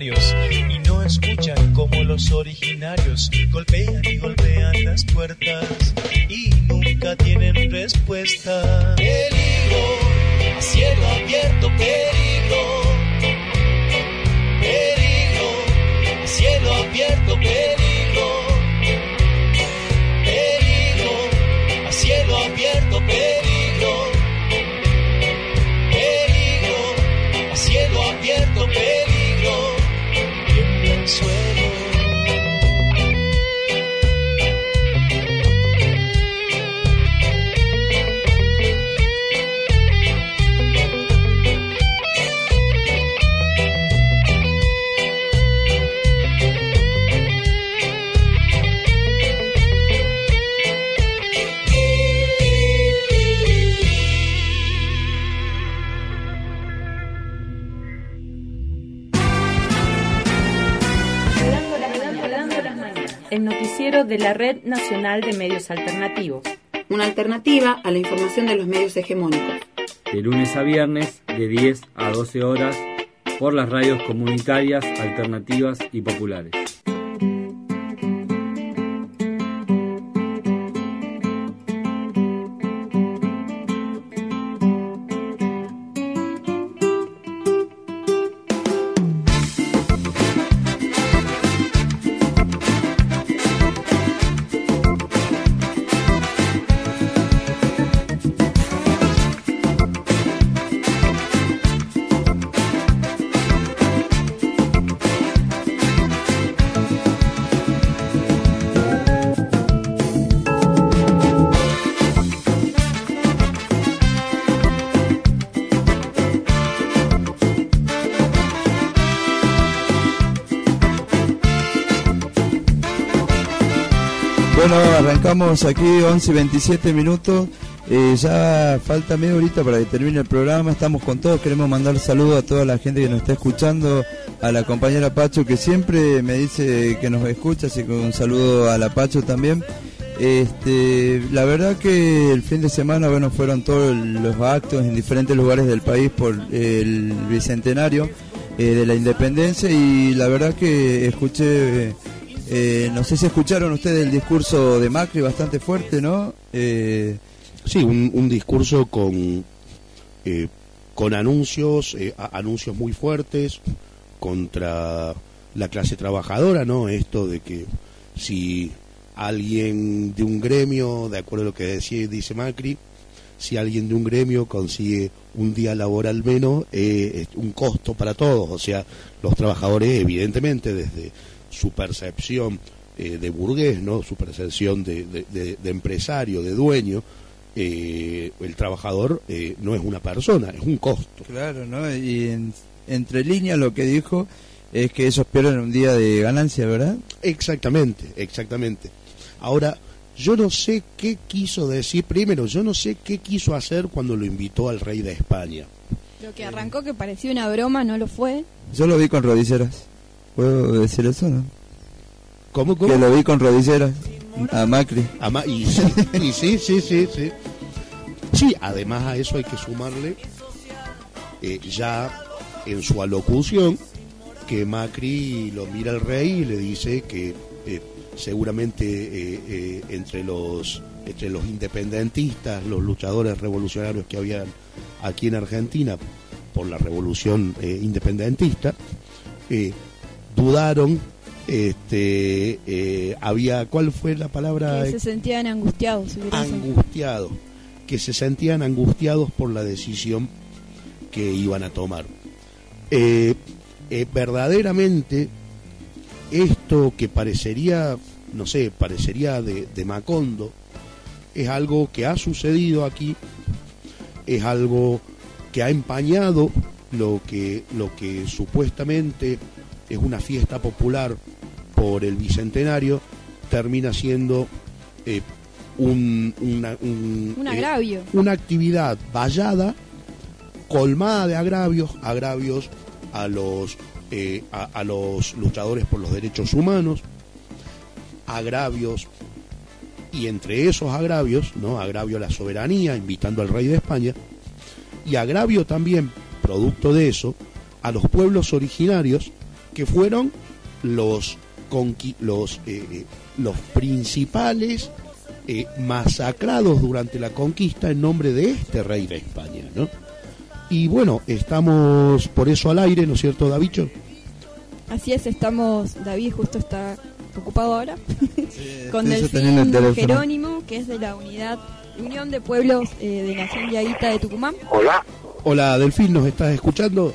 Los de los medios hegemónicos. De lunes a viernes, de 10 a 12 horas, por las radios comunitarias, alternativas y populares. Arrancamos aquí 11 y 27 minutos. Eh, ya falta media horita para que termine el programa. Estamos con todos. Queremos mandar saludos a toda la gente que nos está escuchando. A la compañera Pacho que siempre me dice que nos escucha. Así que un saludo a la Pacho también. Este, la verdad que el fin de semana, bueno, fueron todos los actos en diferentes lugares del país por el bicentenario eh, de la independencia y la verdad que escuché, eh, no sé si escucharon ustedes el discurso de Macri bastante fuerte, ¿no? Eh, Sí, un, un discurso con, eh, con anuncios, eh, anuncios muy fuertes contra la clase trabajadora, ¿no? Esto de que si alguien de un gremio, de acuerdo a lo que decía, dice Macri, si alguien de un gremio consigue un día laboral menos, eh, es un costo para todos. O sea, los trabajadores, evidentemente, desde su percepción eh, de burgués, ¿no? Su percepción de, de- de- de empresario, de dueño, eh, el trabajador eh, no es una persona, es un costo. Claro, ¿no? Y en- entre líneas lo que dijo es que ellos pierden un día de ganancia, ¿verdad? Exactamente, exactamente. Ahora, yo no sé qué quiso decir, primero, yo no sé qué quiso hacer cuando lo invitó al rey de España. Lo que arrancó que parecía una broma no lo fue. Yo lo vi con rodilleras. ¿Puedo decir eso, no? ¿Cómo, cómo? Que lo vi con rodilleras a Macri. A Ma- y, sí, y sí, sí, sí, sí. Sí, además a eso hay que sumarle eh, ya en su alocución que Macri lo mira al rey y le dice que eh, seguramente eh, entre los entre los independentistas, los luchadores revolucionarios que habían aquí en Argentina por la revolución independentista, dudaron, este, eh, había, ¿cuál fue la palabra? Que se sentían angustiados. si angustiados, que se sentían angustiados por la decisión que iban a tomar. Eh, eh, verdaderamente, esto que parecería, no sé, parecería de, de Macondo, es algo que ha sucedido aquí, es algo que ha empañado lo que, lo que supuestamente es una fiesta popular por el bicentenario, termina siendo eh, un, una, un, Un eh, agravio. una actividad vallada, colmada de agravios, agravios a los, eh, a, a los luchadores por los derechos humanos, agravios, y entre esos agravios, ¿no? agravio a la soberanía, invitando al rey de España, y agravio también, producto de eso, a los pueblos originarios que fueron los, conqui- los, eh, eh, los principales eh, masacrados durante la conquista en nombre de este rey de España, ¿no? Y bueno, estamos por eso al aire, ¿no es cierto, Davicho? Así es, estamos. David justo está ocupado ahora. con el Delfín teléfono. Jerónimo, que es de la unidad Unión de Pueblos eh, de Nación Yaguita de Tucumán. Hola. Hola, Delfín, ¿nos estás escuchando?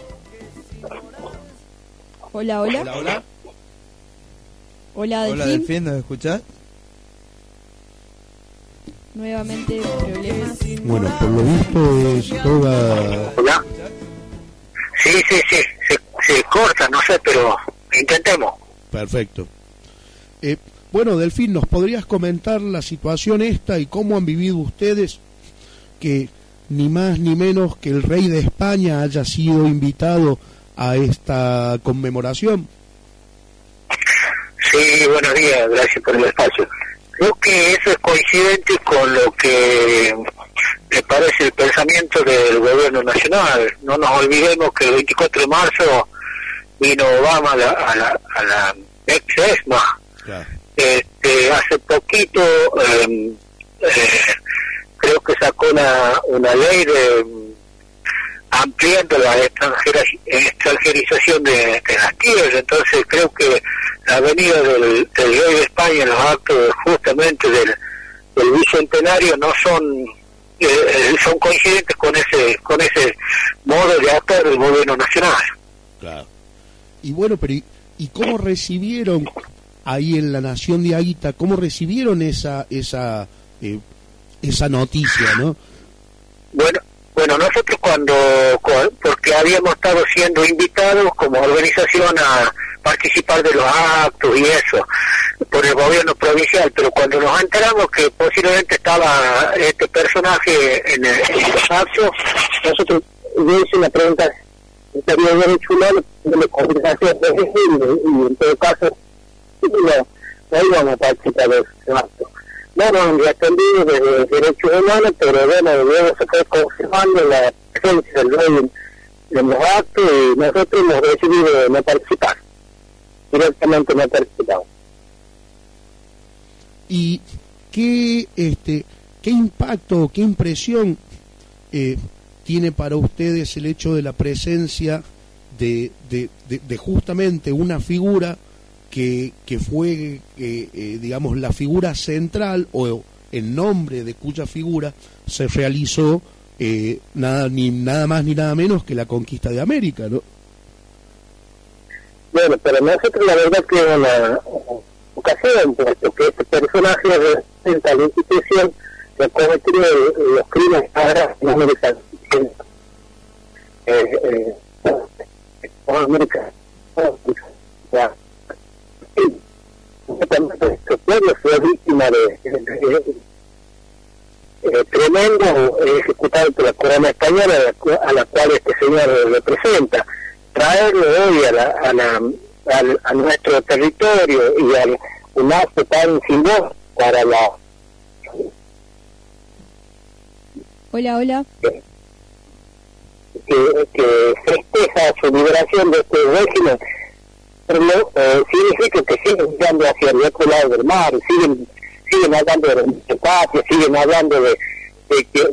Hola, hola. Hola, hola. Hola, Hola, Delfín. Delfín, ¿nos escuchás? Nuevamente problemas. Bueno, por lo visto es toda... Hola. Sí, sí, sí, se, se corta, no sé, pero intentemos. Perfecto. Eh, bueno, Delfín, ¿nos podrías comentar la situación esta y cómo han vivido ustedes que ni más ni menos que el rey de España haya sido invitado a esta conmemoración? Sí, buenos días, gracias por el espacio. Creo que eso es coincidente con lo que me parece el pensamiento del gobierno nacional. No nos olvidemos que el 24 de marzo vino Obama a la, a la, a la ex ESMA. Este, hace poquito eh, eh, creo que sacó una, una ley de ampliando la extranjerización de, de las tierras. Entonces creo que la venida del, del rey de España en los actos justamente del, del bicentenario no son eh, eh, son coincidentes con ese con ese modo de actuar del gobierno nacional. Claro. Y bueno, pero ¿y, y cómo recibieron ahí en la Nación de Aguita, cómo recibieron esa esa eh, esa noticia, no? Bueno, bueno, nosotros cuando, cu- porque habíamos estado siendo invitados como organización a participar de los actos y eso por el gobierno provincial, pero cuando nos enteramos que posiblemente estaba este personaje en, el, en los actos, nosotros yo hice una pregunta, ¿estaría derecho humano? de conversación y, y en todo caso, no, no íbamos a participar de ese acto. No nos han respondido desde derechos humanos, pero bueno, luego se fue confirmando la presencia del rey en los actos y nosotros hemos decidido no participar. Directamente no participamos. ¿Y qué este qué impacto, qué impresión eh, tiene para ustedes el hecho de la presencia de, de, de- de justamente una figura que, que fue, eh, eh, digamos, la figura central o en nombre de cuya figura se realizó eh, nada, ni, nada más ni nada menos que la conquista de América, ¿no? Bueno, pero nosotros la verdad que es una ocasión, puesto que este personaje representa la institución que ha cometido los crímenes graves en América. Eh, eh nuestro pueblo fue víctima de, tremendo eh, ejecutado por la corona española a la, cual este señor representa. Traerlo hoy a, la, a, la, al, nuestro territorio y al, un acto tan simbólico para la... Hola, hola. Que, que festeja su liberación de este régimen pero no, eh, significa que siguen mirando hacia el otro lado del mar, siguen, siguen hablando de, patria, siguen hablando de,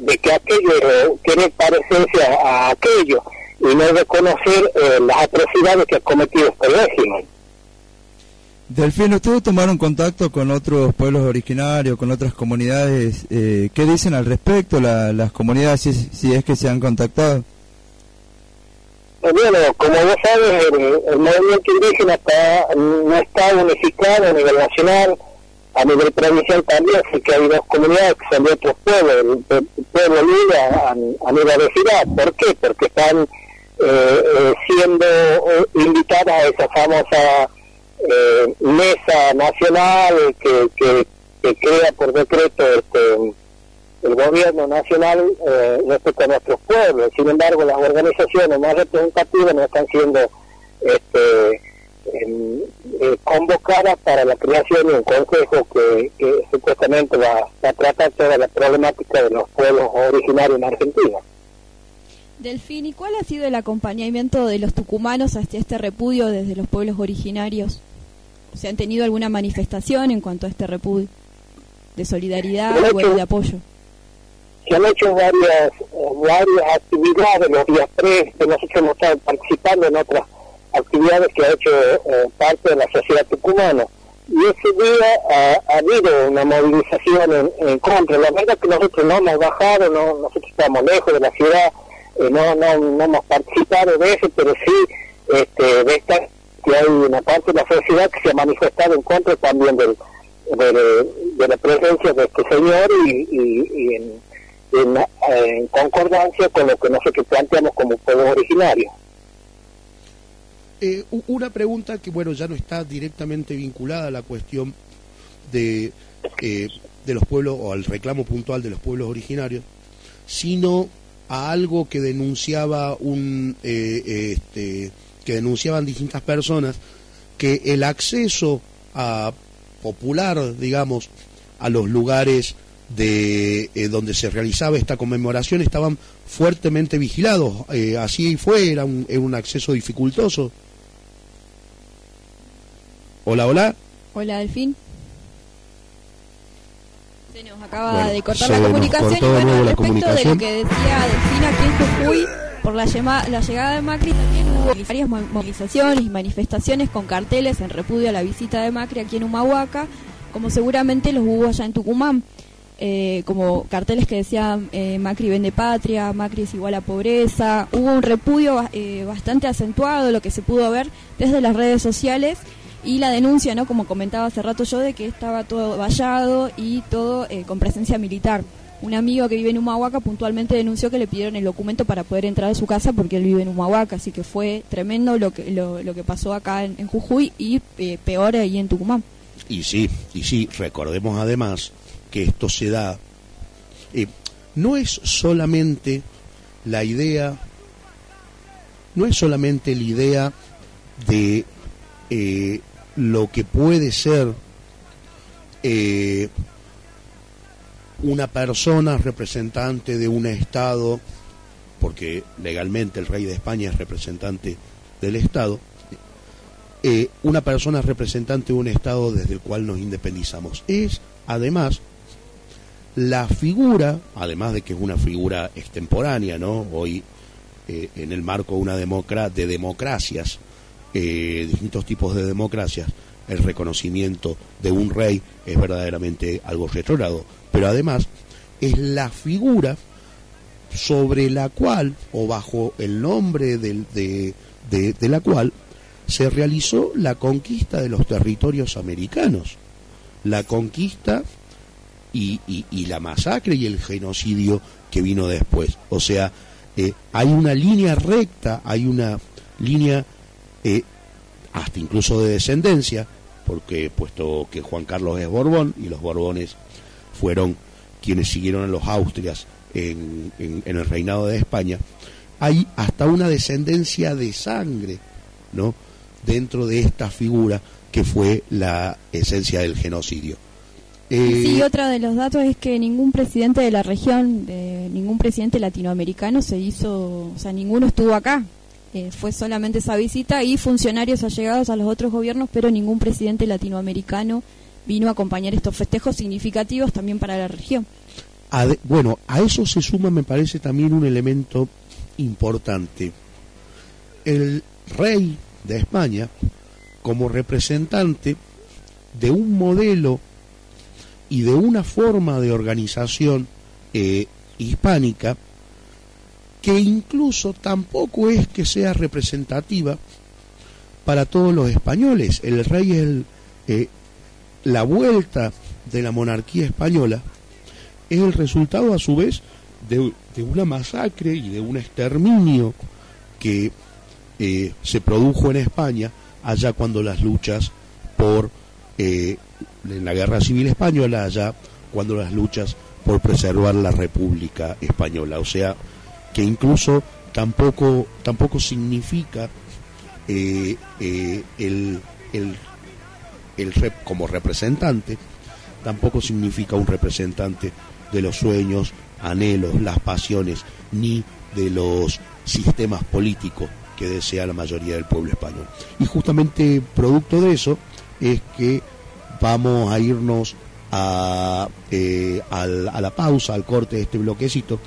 de que, aquello eh, tiene parecerse a, aquello y no reconocer eh, las atrocidades que ha cometido este régimen. Delfín, ¿ustedes tomaron contacto con otros pueblos originarios, con otras comunidades? Eh, ¿Qué dicen al respecto la- las comunidades, si, si es que se han contactado? Pues bueno, como vos sabes, el, movimiento indígena está, no está unificado a nivel nacional, a nivel provincial también, así que hay dos comunidades que son otros pueblos, el, el pueblo liga a, a nivel de ciudad. ¿Por qué? Porque están eh, eh, siendo eh, invitadas a esa famosa eh, mesa nacional que, que, que crea por decreto este, el gobierno nacional eh, respecto a nuestros pueblos. Sin embargo, las organizaciones más representativas no están siendo este, em, eh, convocadas para la creación de un consejo que, que supuestamente va, va a tratar toda la problemática de los pueblos originarios en Argentina. Delfín, ¿y cuál ha sido el acompañamiento de los tucumanos hacia este repudio desde los pueblos originarios? ¿Se han tenido alguna manifestación en cuanto a este repudio? ¿De solidaridad o de apoyo? Se han hecho varias varias actividades los días 3 que nosotros hemos estado participando en otras actividades que ha hecho eh, parte de la sociedad tucumana. Y ese día ha, ha habido una movilización en, en contra. La verdad que nosotros no hemos bajado no nosotros estamos lejos de la ciudad eh, no, no no hemos participado de eso pero sí este de esta que hay una parte de la sociedad que se ha manifestado en contra también del de, de la presencia de este señor y, y- y en, en, en concordancia con lo que nosotros planteamos como pueblo originario. Eh, una pregunta que, bueno, ya no está directamente vinculada a la cuestión de, eh, de los pueblos o al reclamo puntual de los pueblos originarios, sino a algo que denunciaba un eh, este, que denunciaban distintas personas que el acceso a popular, digamos, a los lugares de eh, donde se realizaba esta conmemoración estaban fuertemente vigilados. Eh, así fue, era un, era un acceso dificultoso. Hola, hola. Hola, Delfín. Se nos acaba Bueno, de cortar la comunicación y bueno, respecto de lo que decía Delfín aquí en Jujuy, por la, la llegada de Macri también hubo varias mo- movilizaciones y manifestaciones con carteles en repudio a la visita de Macri aquí en Humahuaca, como seguramente los hubo allá en Tucumán. Eh, como carteles que decían eh, Macri vende patria, Macri es igual a pobreza. Hubo un repudio eh, bastante acentuado, lo que se pudo ver desde las redes sociales y la denuncia, ¿no? Como comentaba hace rato yo, de que estaba todo vallado y todo eh, con presencia militar. Un amigo que vive en Humahuaca puntualmente denunció que le pidieron el documento para poder entrar a su casa porque él vive en Humahuaca, así que fue tremendo lo que lo, que pasó acá en, Jujuy y peor ahí en Tucumán. Y sí, y sí, recordemos además que esto se da, eh, no es solamente la idea, no es solamente la idea de eh, lo que puede ser eh, una persona representante de un Estado, porque legalmente el rey de España es representante del Estado, una persona representante de un Estado desde el cual nos independizamos. Es, además, la figura, además de que es una figura extemporánea, ¿no? Hoy, eh, en el marco de una democra de democracias, eh, distintos tipos de democracias, el reconocimiento de un rey es verdaderamente algo retrógrado. Pero además, es la figura sobre la cual, o bajo el nombre del- de, de- de la cual, se realizó la conquista de los territorios americanos. La conquista y, y- la masacre y el genocidio que vino después. O sea, eh, hay una línea recta, hay una línea eh, hasta incluso de descendencia, porque puesto que Juan Carlos es Borbón y los Borbones fueron quienes siguieron a los Austrias en, en- en el reinado de España, hay hasta una descendencia de sangre, ¿no? Dentro de esta figura que fue la esencia del genocidio. Eh, Sí, otro de los datos es que ningún presidente de la región, de ningún presidente latinoamericano se hizo, o sea, ninguno estuvo acá. Eh, fue solamente esa visita y funcionarios allegados a los otros gobiernos, pero ningún presidente latinoamericano vino a acompañar estos festejos significativos también para la región. Bueno, a eso se suma, me parece, también un elemento importante. El rey de España, como representante de un modelo y de una forma de organización eh, hispánica, que incluso tampoco es que sea representativa para todos los españoles. El rey es el, eh, la vuelta de la monarquía española es el resultado a su vez de, de una masacre y de un exterminio que eh, se produjo en España allá cuando las luchas por en la guerra civil española allá cuando las luchas por preservar la república española o sea que incluso tampoco tampoco significa eh, eh, el, el, el como representante tampoco significa un representante de los sueños, anhelos, las pasiones, ni de los sistemas políticos que desea la mayoría del pueblo español. Y justamente producto de eso es que vamos a irnos a, eh, a la pausa, al corte de este bloquecito,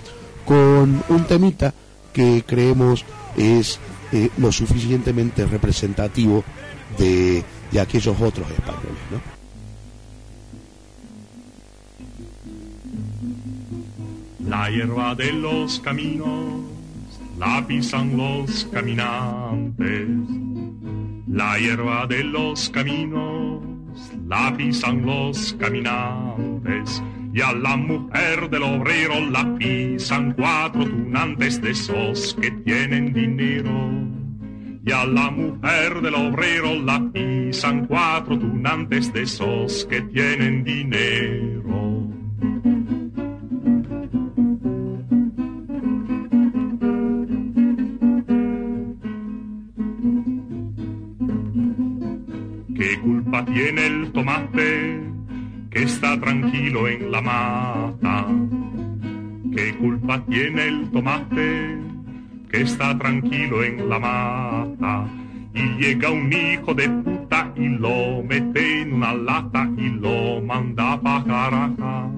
con un temita que creemos es eh, lo suficientemente representativo de, de aquellos otros españoles. La hierba de los caminos la pisan los caminantes. La hierba de los caminos la pisan los caminantes. Y a la mujer del obrero la pisan cuatro tunantes de esos que tienen dinero. Y a la mujer del obrero la pisan cuatro tunantes de esos que tienen dinero. ¿Qué culpa tiene el tomate que está tranquilo en la mata? ¿Qué culpa tiene el tomate que está tranquilo en la mata? Y llega un hijo de puta y lo mete en una lata y lo manda pa' Caracas.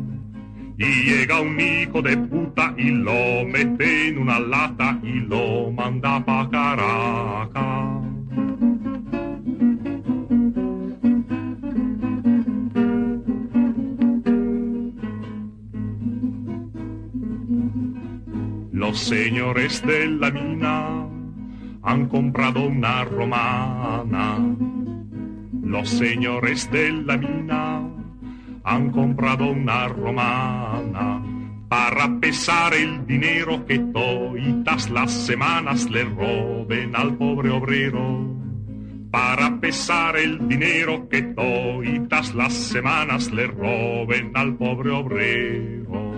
Y llega un hijo de puta y lo mete en una lata y lo manda pa' Caracas. Los señores de la mina han comprado una romana. Los señores de la mina han comprado una romana para pesar el dinero que toitas las semanas le roben al pobre obrero. Para pesar el dinero que toitas las semanas le roben al pobre obrero.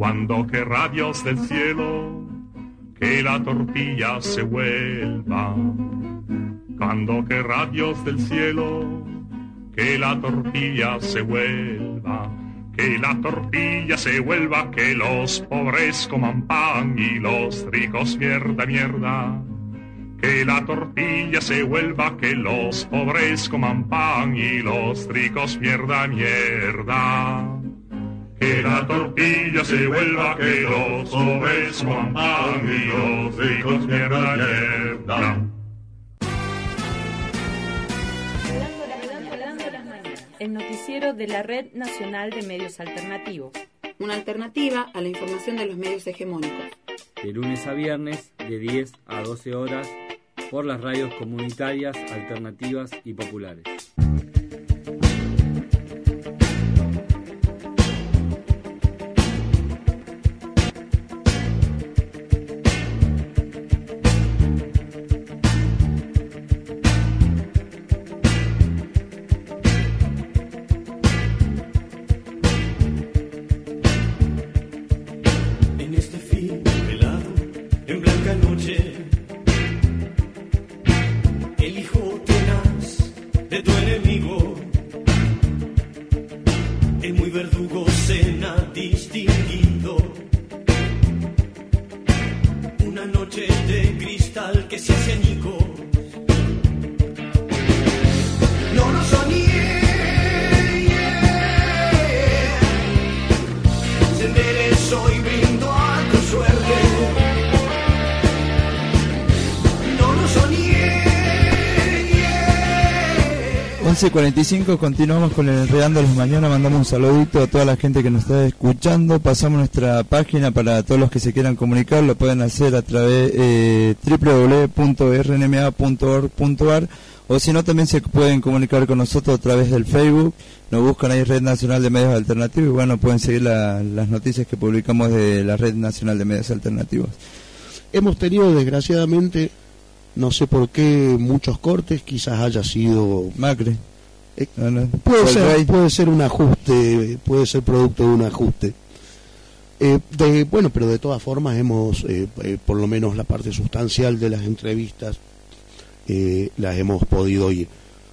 Cuando querrá Dios del cielo que la tortilla se vuelva. Cuando querrá Dios del cielo que la tortilla se vuelva. Que la tortilla se vuelva, que los pobres coman pan y los ricos mierda, mierda. Que la tortilla se vuelva, que los pobres coman pan y los ricos mierda, mierda. Que la tortilla se vuelva, que los pobres coman pan y los ricos mierda. El noticiero de la Red Nacional de Medios Alternativos. Una alternativa a la información de los medios hegemónicos. De lunes a viernes, de 10 a 12 horas, por las radios comunitarias, alternativas y populares. 11.45, continuamos con el Enredando las Mañanas, mandamos un saludito a toda la gente que nos está escuchando, pasamos nuestra página para todos los que se quieran comunicar, lo pueden hacer a través eh, www.rnma.org.ar o si no también se pueden comunicar con nosotros a través del Facebook, nos buscan ahí Red Nacional de Medios Alternativos y bueno, pueden seguir la- las noticias que publicamos de la Red Nacional de Medios Alternativos. Hemos tenido, desgraciadamente, no sé por qué, muchos cortes, quizás haya sido... Macri. Puede Fue el ser, puede ser un ajuste, puede ser producto de un ajuste. Eh, de, bueno, pero de todas formas hemos, eh, eh, por lo menos la parte sustancial de las entrevistas, eh, las hemos podido oír.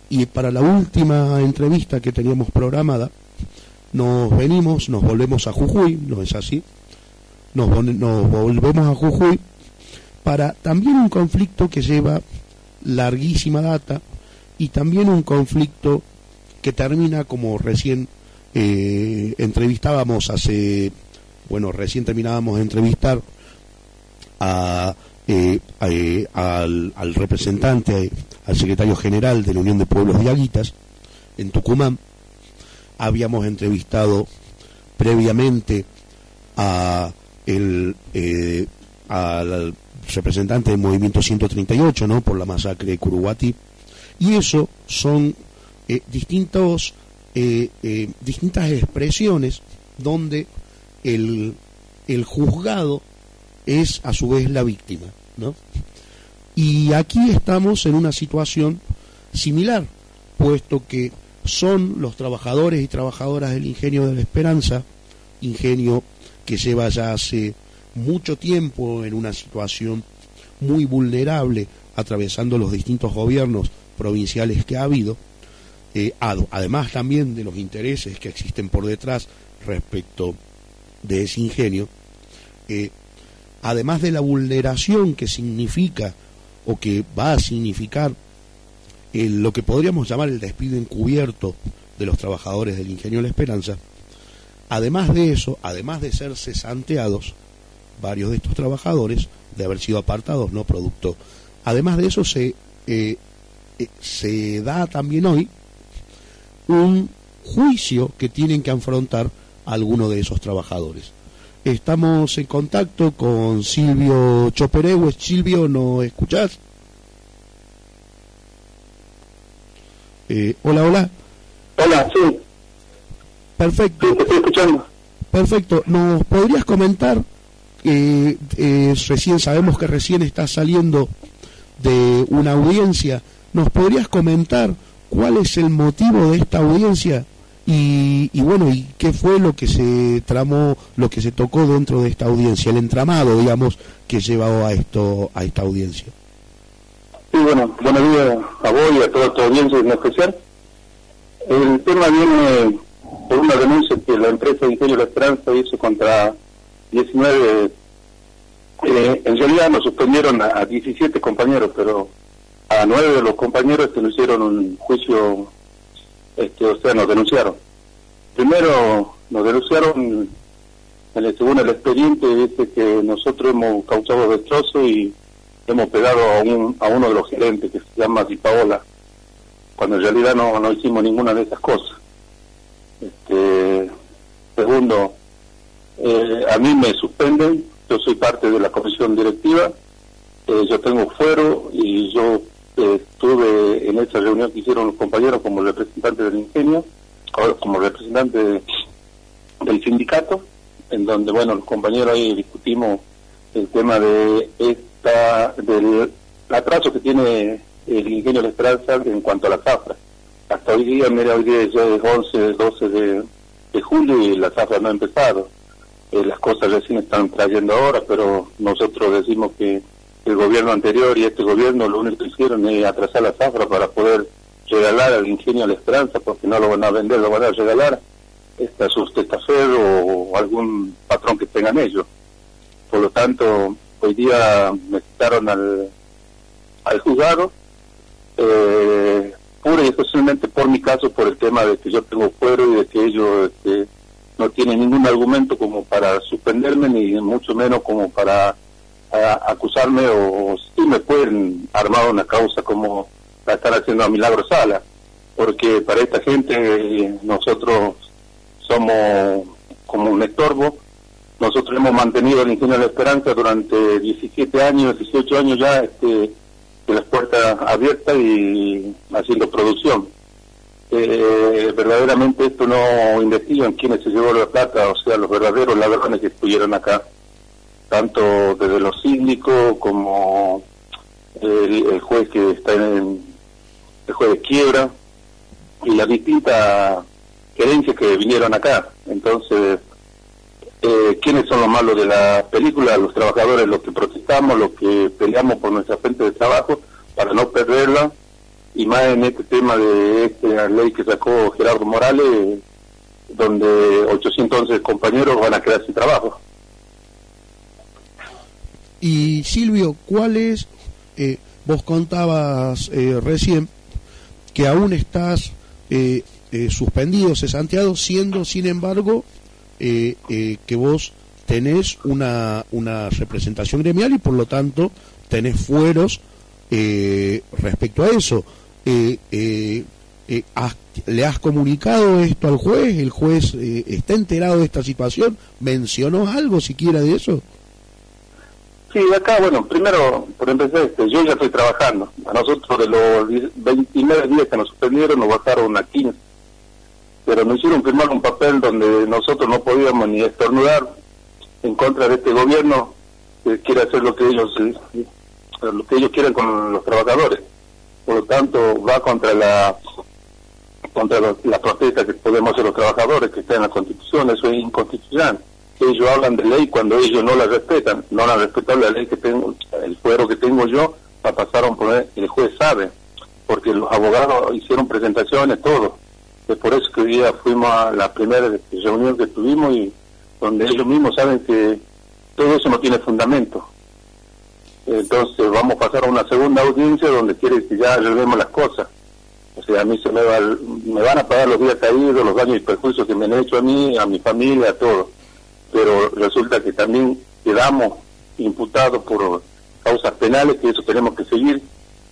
Y para la última entrevista que teníamos programada, nos venimos, nos volvemos a Jujuy, ¿no es así? Nos volvemos a Jujuy para también un conflicto que lleva larguísima data y también un conflicto que termina como recién eh, entrevistábamos hace, bueno, recién terminábamos de entrevistar a, eh, a, eh, al, al representante, al secretario general de la Unión de Pueblos Diaguitas en Tucumán. Habíamos entrevistado previamente a el, eh, al representante del movimiento 138, ¿no? Por la masacre de Curuguati. Y eso son eh, distintos, eh, eh, distintas expresiones donde el, el juzgado es a su vez la víctima, ¿no? Y aquí estamos en una situación similar, puesto que son los trabajadores y trabajadoras del ingenio de la esperanza, ingenio que lleva ya hace mucho tiempo en una situación muy vulnerable, atravesando los distintos gobiernos provinciales que ha habido, eh, ad- además también de los intereses que existen por detrás respecto de ese ingenio, eh, además de la vulneración que significa o que va a significar el- lo que podríamos llamar el despido encubierto de los trabajadores del ingenio La Esperanza, además de eso, además de ser cesanteados, varios de estos trabajadores, de haber sido apartados, no producto, además de eso se, eh, eh, se da también hoy un juicio que tienen que afrontar algunos de esos trabajadores. Estamos en contacto con Silvio Choperegues. Silvio, ¿nos escuchás? Eh, hola, hola. Hola, sí. Perfecto. te estoy escuchando. Perfecto. ¿Nos podrías comentar? eh, eh, recién sabemos que recién está saliendo de una audiencia. ¿Nos podrías comentar cuál es el motivo de esta audiencia? Y, y bueno, ¿y qué fue lo que se tramó, lo que se tocó dentro de esta audiencia, el entramado, digamos, que llevó a esto, a esta audiencia? Sí, bueno, buenos días a vos y a toda tu audiencia en especial. El tema viene por una denuncia que la empresa Ingenio La Esperanza hizo contra 19, eh, en realidad nos suspendieron a, a 17 compañeros, pero a 9 de los compañeros que nos hicieron un juicio, este, o sea, nos denunciaron. Primero nos denunciaron, según el expediente, dice que nosotros hemos causado destrozos y hemos pegado a, un, a uno de los gerentes que se llama Di Paola, cuando en realidad no, no hicimos ninguna de esas cosas. Este, segundo, eh, a mí me suspenden, yo soy parte de la comisión directiva, eh, yo tengo fuero y yo estuve en esa reunión que hicieron los compañeros como representante del ingenio, como representante de- del sindicato, en donde, bueno, los compañeros ahí discutimos el tema de esta, del atraso que tiene el ingenio la Esperanza en cuanto a la zafra. Hasta hoy día, mira, hoy día ya es 11, 12 de, de julio y la zafra no ha empezado. Eh, las cosas recién están trayendo ahora, pero nosotros decimos que el gobierno anterior y este gobierno lo único que hicieron es atrasar la zafra para poder regalar al ingenio La Esperanza, porque no lo van a vender, lo van a regalar a sus testaferros o algún patrón que tengan ellos. Por lo tanto, hoy día me citaron al, al juzgado, eh, pura y exclusivamente por mi caso, por el tema de que yo tengo fuero y de que ellos este, no tienen ningún argumento como para suspenderme, ni mucho menos como para a- acusarme o si me pueden armar una causa como la están haciendo a Milagro Sala, porque para esta gente eh, nosotros somos como un estorbo, nosotros hemos mantenido el Ingenio de la Esperanza durante 17 años, 18 años ya, este, de las puertas abiertas y haciendo producción. Eh, verdaderamente esto no investigan quiénes se llevó la plata, o sea, los verdaderos ladrones que estuvieron acá, tanto desde los síndicos como el, el juez que está en el juez de quiebra y las distintas gerencias que vinieron acá. Entonces, eh, ¿quiénes son los malos de la película? Los trabajadores, los que protestamos, los que peleamos por nuestra fuente de trabajo para no perderla y más en este tema de esta ley que sacó Gerardo Morales, donde 811 compañeros van a quedar sin trabajo. Y Silvio, ¿cuál es? eh, vos contabas eh, recién que aún estás eh, eh, suspendido, cesanteado, siendo, sin embargo, eh, eh, que vos tenés una, una representación gremial y por lo tanto tenés fueros respecto a eso. Has- ¿Le has comunicado esto al juez? ¿El juez está enterado de esta situación? ¿Mencionó algo siquiera de eso? Sí, acá, bueno, primero, por empezar, este, yo ya estoy trabajando. A nosotros de los 10 29 días que nos suspendieron nos bajaron a 15. Pero nos hicieron firmar un papel donde nosotros no podíamos ni estornudar en contra de este gobierno que quiere hacer lo que ellos eh, lo que ellos quieren con los trabajadores. Por lo tanto, va contra la contra la protesta que podemos hacer los trabajadores, que está en la Constitución, eso es inconstitucional. Ellos hablan de ley cuando ellos no la respetan, no la respetan la ley que tengo, el fuero que tengo yo, la pasaron por el, juez sabe, porque los abogados hicieron presentaciones, todo. Es por eso que hoy día fuimos a la primera reunión que tuvimos y donde ellos mismos saben que todo eso no tiene fundamento. Entonces vamos a pasar a una segunda audiencia donde quiere que ya resolvemos las cosas. O sea, a mí se me, va, me van a pagar los días caídos, los daños y perjuicios que me han hecho a mí, a mi familia, a todo. Pero resulta que también quedamos imputados por causas penales, que eso tenemos que seguir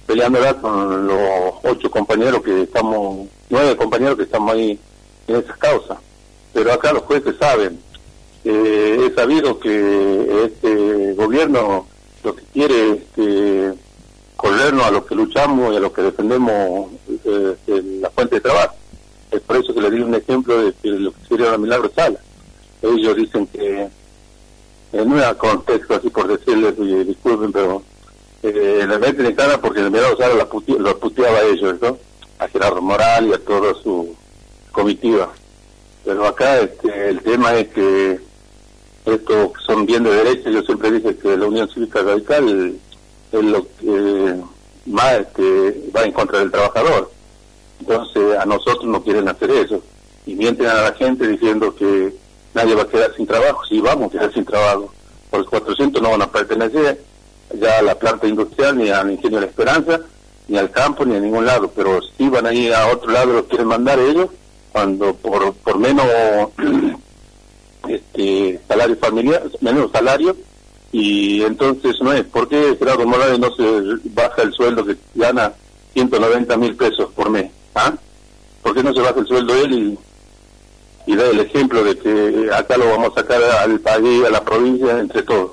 peleando con los ocho compañeros que estamos, nueve compañeros que estamos ahí en esas causas. Pero acá los jueces saben. Eh, he sabido que este gobierno lo que quiere es que corrernos a los que luchamos y a los que defendemos eh, la fuente de trabajo. Es por eso que le di un ejemplo de que lo que sería la Milagro Sala. Ellos dicen que, eh, no era contexto así por decirles, oye, disculpen, pero eh, le meten en cara porque el Milagro Sala la puti- los puteaba a ellos, ¿no? A Gerardo Moral y a toda su comitiva. Pero acá este, el tema es que estos son bien de derecha, yo siempre dije que la Unión Cívica Radical es lo que más este, va en contra del trabajador. Entonces a nosotros no quieren hacer eso. Y mienten a la gente diciendo que nadie va a quedar sin trabajo. Sí, vamos a quedar sin trabajo. Por los 400 no van a pertenecer ya a la planta industrial, ni al Ingenio de la Esperanza, ni al campo, ni a ningún lado. Pero sí van a ir a otro lado, los quieren mandar ellos, cuando por, por menos este salario familiar, menos salario, y entonces no es. ¿Por qué Gerardo Morales no se baja el sueldo que gana 190 mil pesos por mes? ¿Ah? ¿Por qué no se baja el sueldo él y, y da el ejemplo de que acá lo vamos a sacar al país, a la provincia, entre todos?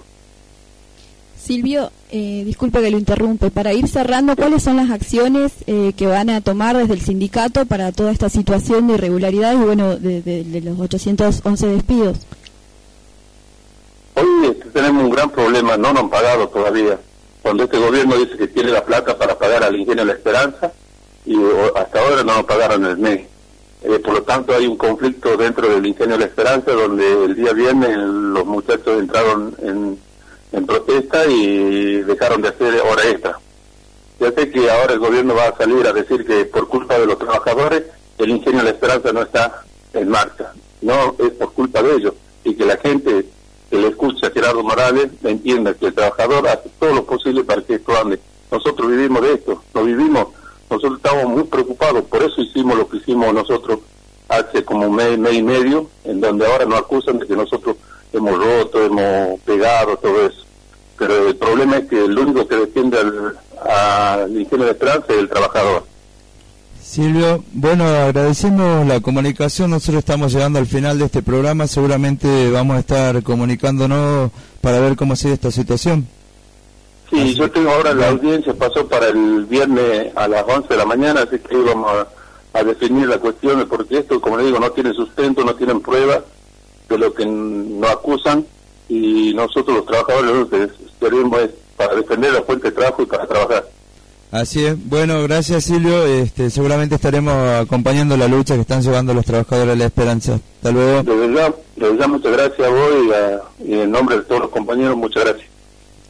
Silvio, eh, disculpe que lo interrumpe. Para ir cerrando, ¿cuáles son las acciones eh, que van a tomar desde el sindicato para toda esta situación de irregularidad y bueno, de, de- de los 811 despidos? Hoy este, tenemos un gran problema, no nos han pagado todavía. Cuando este gobierno dice que tiene la plata para pagar al ingenio La Esperanza, y o- hasta ahora no nos pagaron el mes. Eh, por lo tanto, hay un conflicto dentro del ingenio La Esperanza, donde el día viernes los muchachos entraron en, protesta y dejaron de hacer hora extra. Ya sé que ahora el gobierno va a salir a decir que por culpa de los trabajadores el ingenio La Esperanza no está en marcha. No es por culpa de ellos. Y que la gente que le escucha a Gerardo Morales entienda que el trabajador hace todo lo posible para que esto ande. Nosotros vivimos de esto, lo vivimos, nosotros estamos muy preocupados, por eso hicimos lo que hicimos nosotros hace como un mes, mes y medio, en donde ahora nos acusan de que nosotros hemos roto, hemos pegado, todo eso. Pero el problema es que el único que defiende al, al ingenio de esperanza es el trabajador. Silvio, bueno, agradecemos la comunicación. Nosotros estamos llegando al final de este programa. Seguramente vamos a estar comunicándonos para ver cómo sigue esta situación. Sí, yo tengo ahora la audiencia, pasó para el viernes a las 11 de la mañana, así que vamos a, a definir la cuestión, porque esto, como le digo, no tiene sustento, no tienen pruebas de lo que nos acusan y nosotros los trabajadores lo que queremos es para defender la fuente de trabajo y para trabajar. Así es. Bueno, gracias Silvio. Este, seguramente estaremos acompañando la lucha que están llevando los trabajadores de la esperanza. Hasta luego. De verdad, de verdad muchas gracias a vos y, a- y en nombre de todos los compañeros, muchas gracias.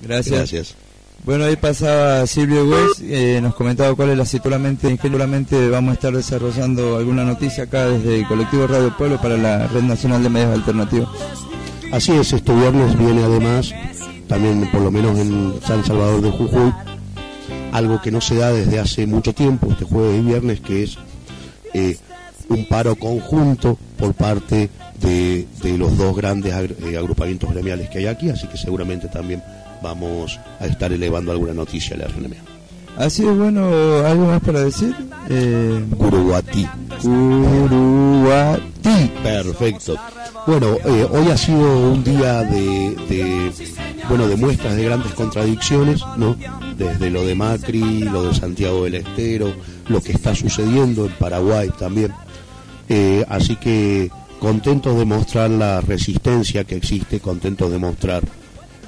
Gracias. Bueno, ahí pasaba Silvio West, eh, nos comentaba cuál es la seguramente, seguramente vamos a estar desarrollando alguna noticia acá desde el colectivo Radio Pueblo para la Red Nacional de Medios Alternativos. Así es, este viernes viene además, también por lo menos en San Salvador de Jujuy, algo que no se da desde hace mucho tiempo, este jueves y viernes, que es eh, un paro conjunto por parte de, de los dos grandes eh, agrupamientos gremiales que hay aquí, así que seguramente también vamos a estar elevando alguna noticia a la RNMA. Así es, bueno, ¿algo más para decir? Eh, Curuguatí. Curuguatí. Perfecto. Bueno, eh, hoy ha sido un día de, de, bueno de muestras de grandes contradicciones, ¿no? Desde lo de Macri, lo de Santiago del Estero, lo que está sucediendo en Paraguay también. Eh, así que contentos de mostrar la resistencia que existe, contentos de mostrar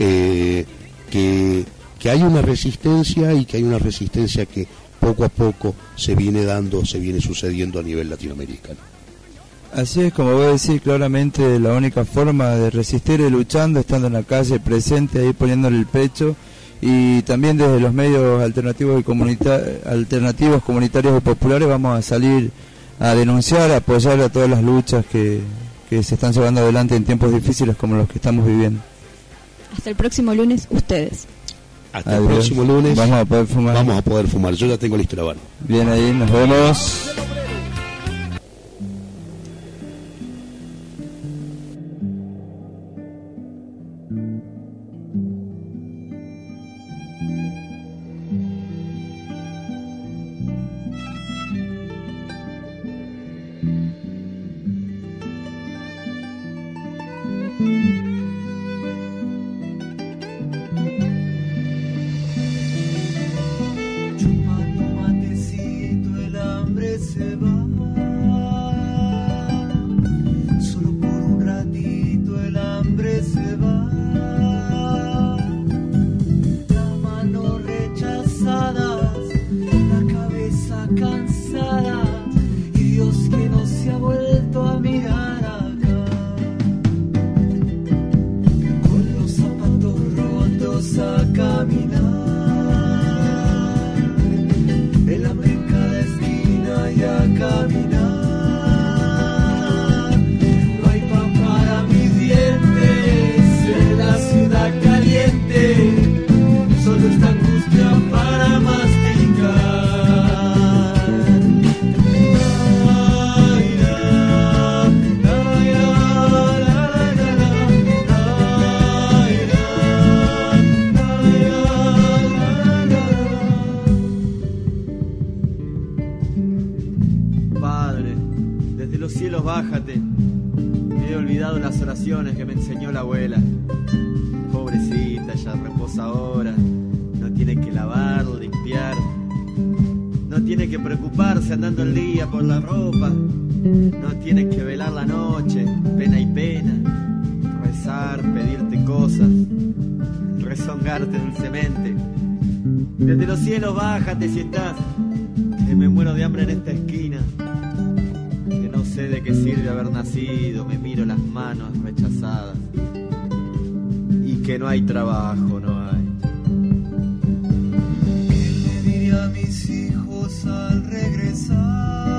eh, que, que hay una resistencia y que hay una resistencia que poco a poco se viene dando, se viene sucediendo a nivel latinoamericano. Así es, como voy a decir claramente, la única forma de resistir es luchando, estando en la calle, presente, ahí poniéndole el pecho y también desde los medios alternativos y comunita alternativos comunitarios y populares vamos a salir a denunciar, a apoyar a todas las luchas que, que se están llevando adelante en tiempos difíciles como los que estamos viviendo. Hasta el próximo lunes, ustedes. Hasta el próximo lunes. Vamos a poder fumar. Vamos a poder fumar. Yo ya tengo listo la mano. Bien ahí, nos vemos. Desde los cielos bájate si estás. Que me muero de hambre en esta esquina. Que no sé de qué sirve haber nacido. Me miro las manos rechazadas. Y que no hay trabajo, no hay. ¿Qué le diré a mis hijos al regresar?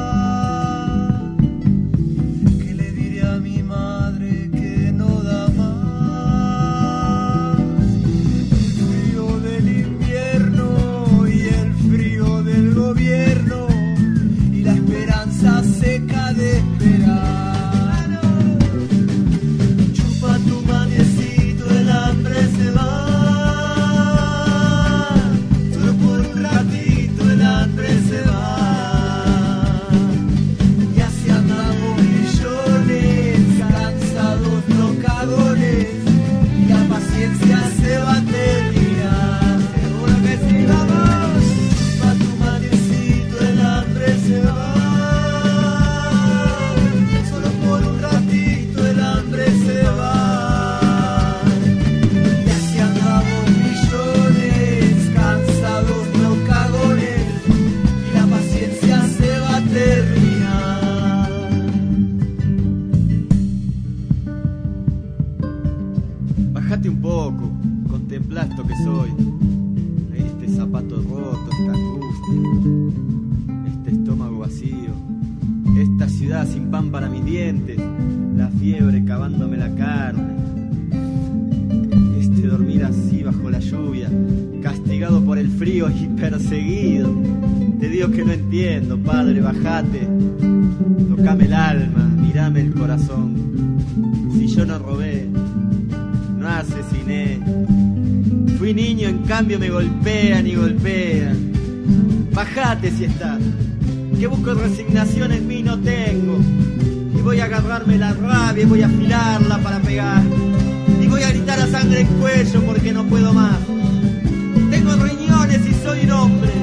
Alma, mirame el corazón. Si yo no robé, no asesiné, fui niño, en cambio me golpean y golpean. Bajate si estás, que busco resignación en mí no tengo. Y voy a agarrarme la rabia y voy a afilarla para pegar. Y voy a gritar a sangre en cuello porque no puedo más. Tengo riñones y soy un hombre.